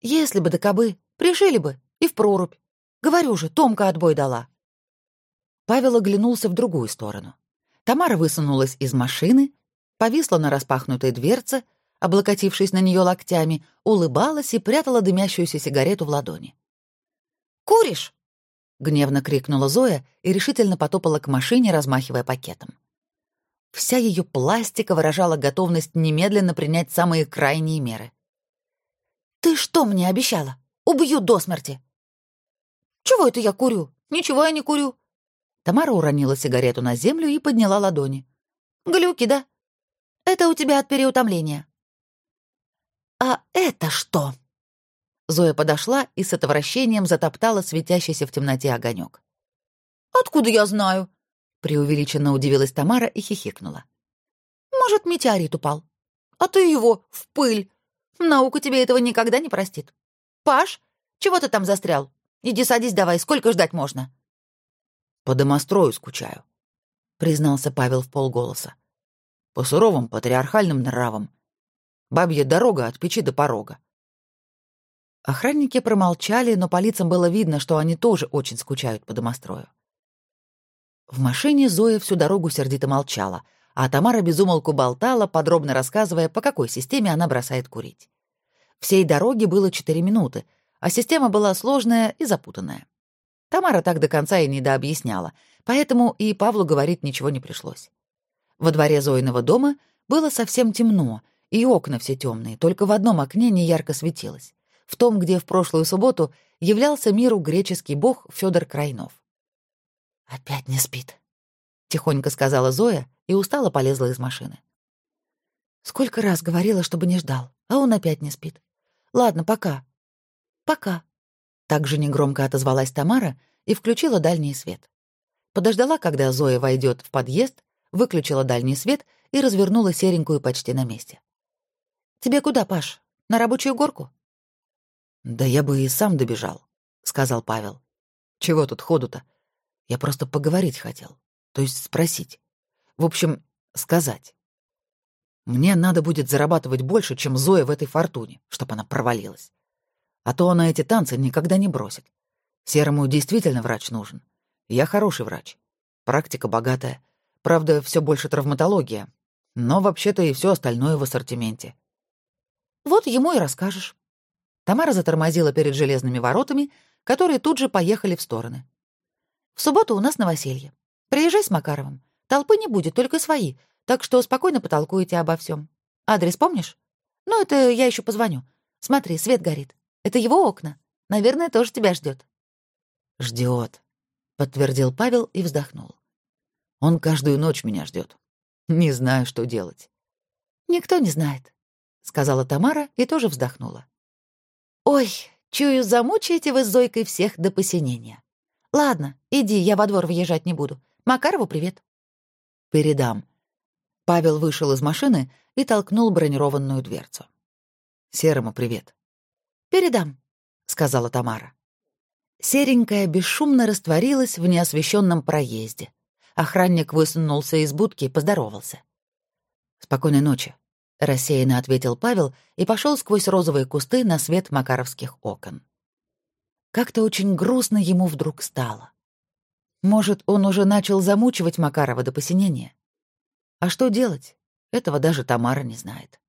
«Если бы да кобы, пришили бы и в прорубь. Говорю же, Томка отбой дала». Павел оглянулся в другую сторону. Тамара высунулась из машины, повисла на распахнутой дверце, облокотившись на нее локтями, улыбалась и прятала дымящуюся сигарету в ладони. «Куришь?» — гневно крикнула Зоя и решительно потопала к машине, размахивая пакетом. Вся ее пластика выражала готовность немедленно принять самые крайние меры. «Ты что мне обещала? Убью до смерти!» «Чего это я курю? Ничего я не курю. Тамара уронила сигарету на землю и подняла ладони. «Глюки, да? Это у тебя от переутомления». «А это что?» Зоя подошла и с отвращением затоптала светящийся в темноте огонек. «Откуда я знаю?» — преувеличенно удивилась Тамара и хихикнула. «Может, метеорит упал? А ты его в пыль. Наука тебе этого никогда не простит. Паш, чего ты там застрял? Иди садись давай, сколько ждать можно?» По домострою скучаю, признался Павел в полголоса. По суровым патриархальным нравам. Бабья дорога от печи до порога. Охранники промолчали, но по лицам было видно, что они тоже очень скучают по домострою. В машине Зоя всю дорогу сердито молчала, а Тамара безумолку болтала, подробно рассказывая, по какой системе она бросает курить. Всей дороги было 4 минуты, а система была сложная и запутанная. Тамара так до конца и не дообъясняла, поэтому и Павлу говорить ничего не пришлось. Во дворе Зоиного дома было совсем темно, и окна все темные, только в одном окне неярко светилось, в том, где в прошлую субботу являлся миру греческий бог Федор Крайнов. «Опять не спит», — тихонько сказала Зоя и устало полезла из машины. «Сколько раз говорила, чтобы не ждал, а он опять не спит. Ладно, пока». «Пока», — также негромко отозвалась Тамара и включила дальний свет. Подождала, когда Зоя войдет в подъезд, выключила дальний свет и развернула серенькую почти на месте. «Тебе куда, Паш? На рабочую горку?» «Да я бы и сам добежал», — сказал Павел. «Чего тут ходу-то? Я просто поговорить хотел, то есть спросить. В общем, сказать. Мне надо будет зарабатывать больше, чем Зоя в этой фортуне, чтобы она провалилась. А то она эти танцы никогда не бросит. Серому действительно врач нужен. Я хороший врач. Практика богатая. Правда, все больше травматология. Но вообще-то и все остальное в ассортименте. Вот ему и расскажешь. Тамара затормозила перед железными воротами, которые тут же поехали в стороны. В субботу у нас новоселье. Приезжай с Макаровым. Толпы не будет, только свои, так что спокойно потолкуете обо всем. Адрес помнишь? Ну, это я еще позвоню. Смотри, свет горит. Это его окна. Наверное, тоже тебя ждет. Ждет, подтвердил Павел и вздохнул. Он каждую ночь меня ждет. Не знаю, что делать. Никто не знает, сказала Тамара и тоже вздохнула. Ой, чую, замучаете вы с Зойкой всех до посинения. Ладно, иди, я во двор въезжать не буду. Макарову привет. Передам. Павел вышел из машины и толкнул бронированную дверцу. Серому привет. Передам, сказала Тамара. Серенькая бесшумно растворилась в неосвещенном проезде. Охранник высунулся из будки и поздоровался. «Спокойной ночи», — рассеянно ответил Павел и пошел сквозь розовые кусты на свет макаровских окон. Как-то очень грустно ему вдруг стало. Может, он уже начал замучивать Макарова до посинения? А что делать? Этого даже Тамара не знает.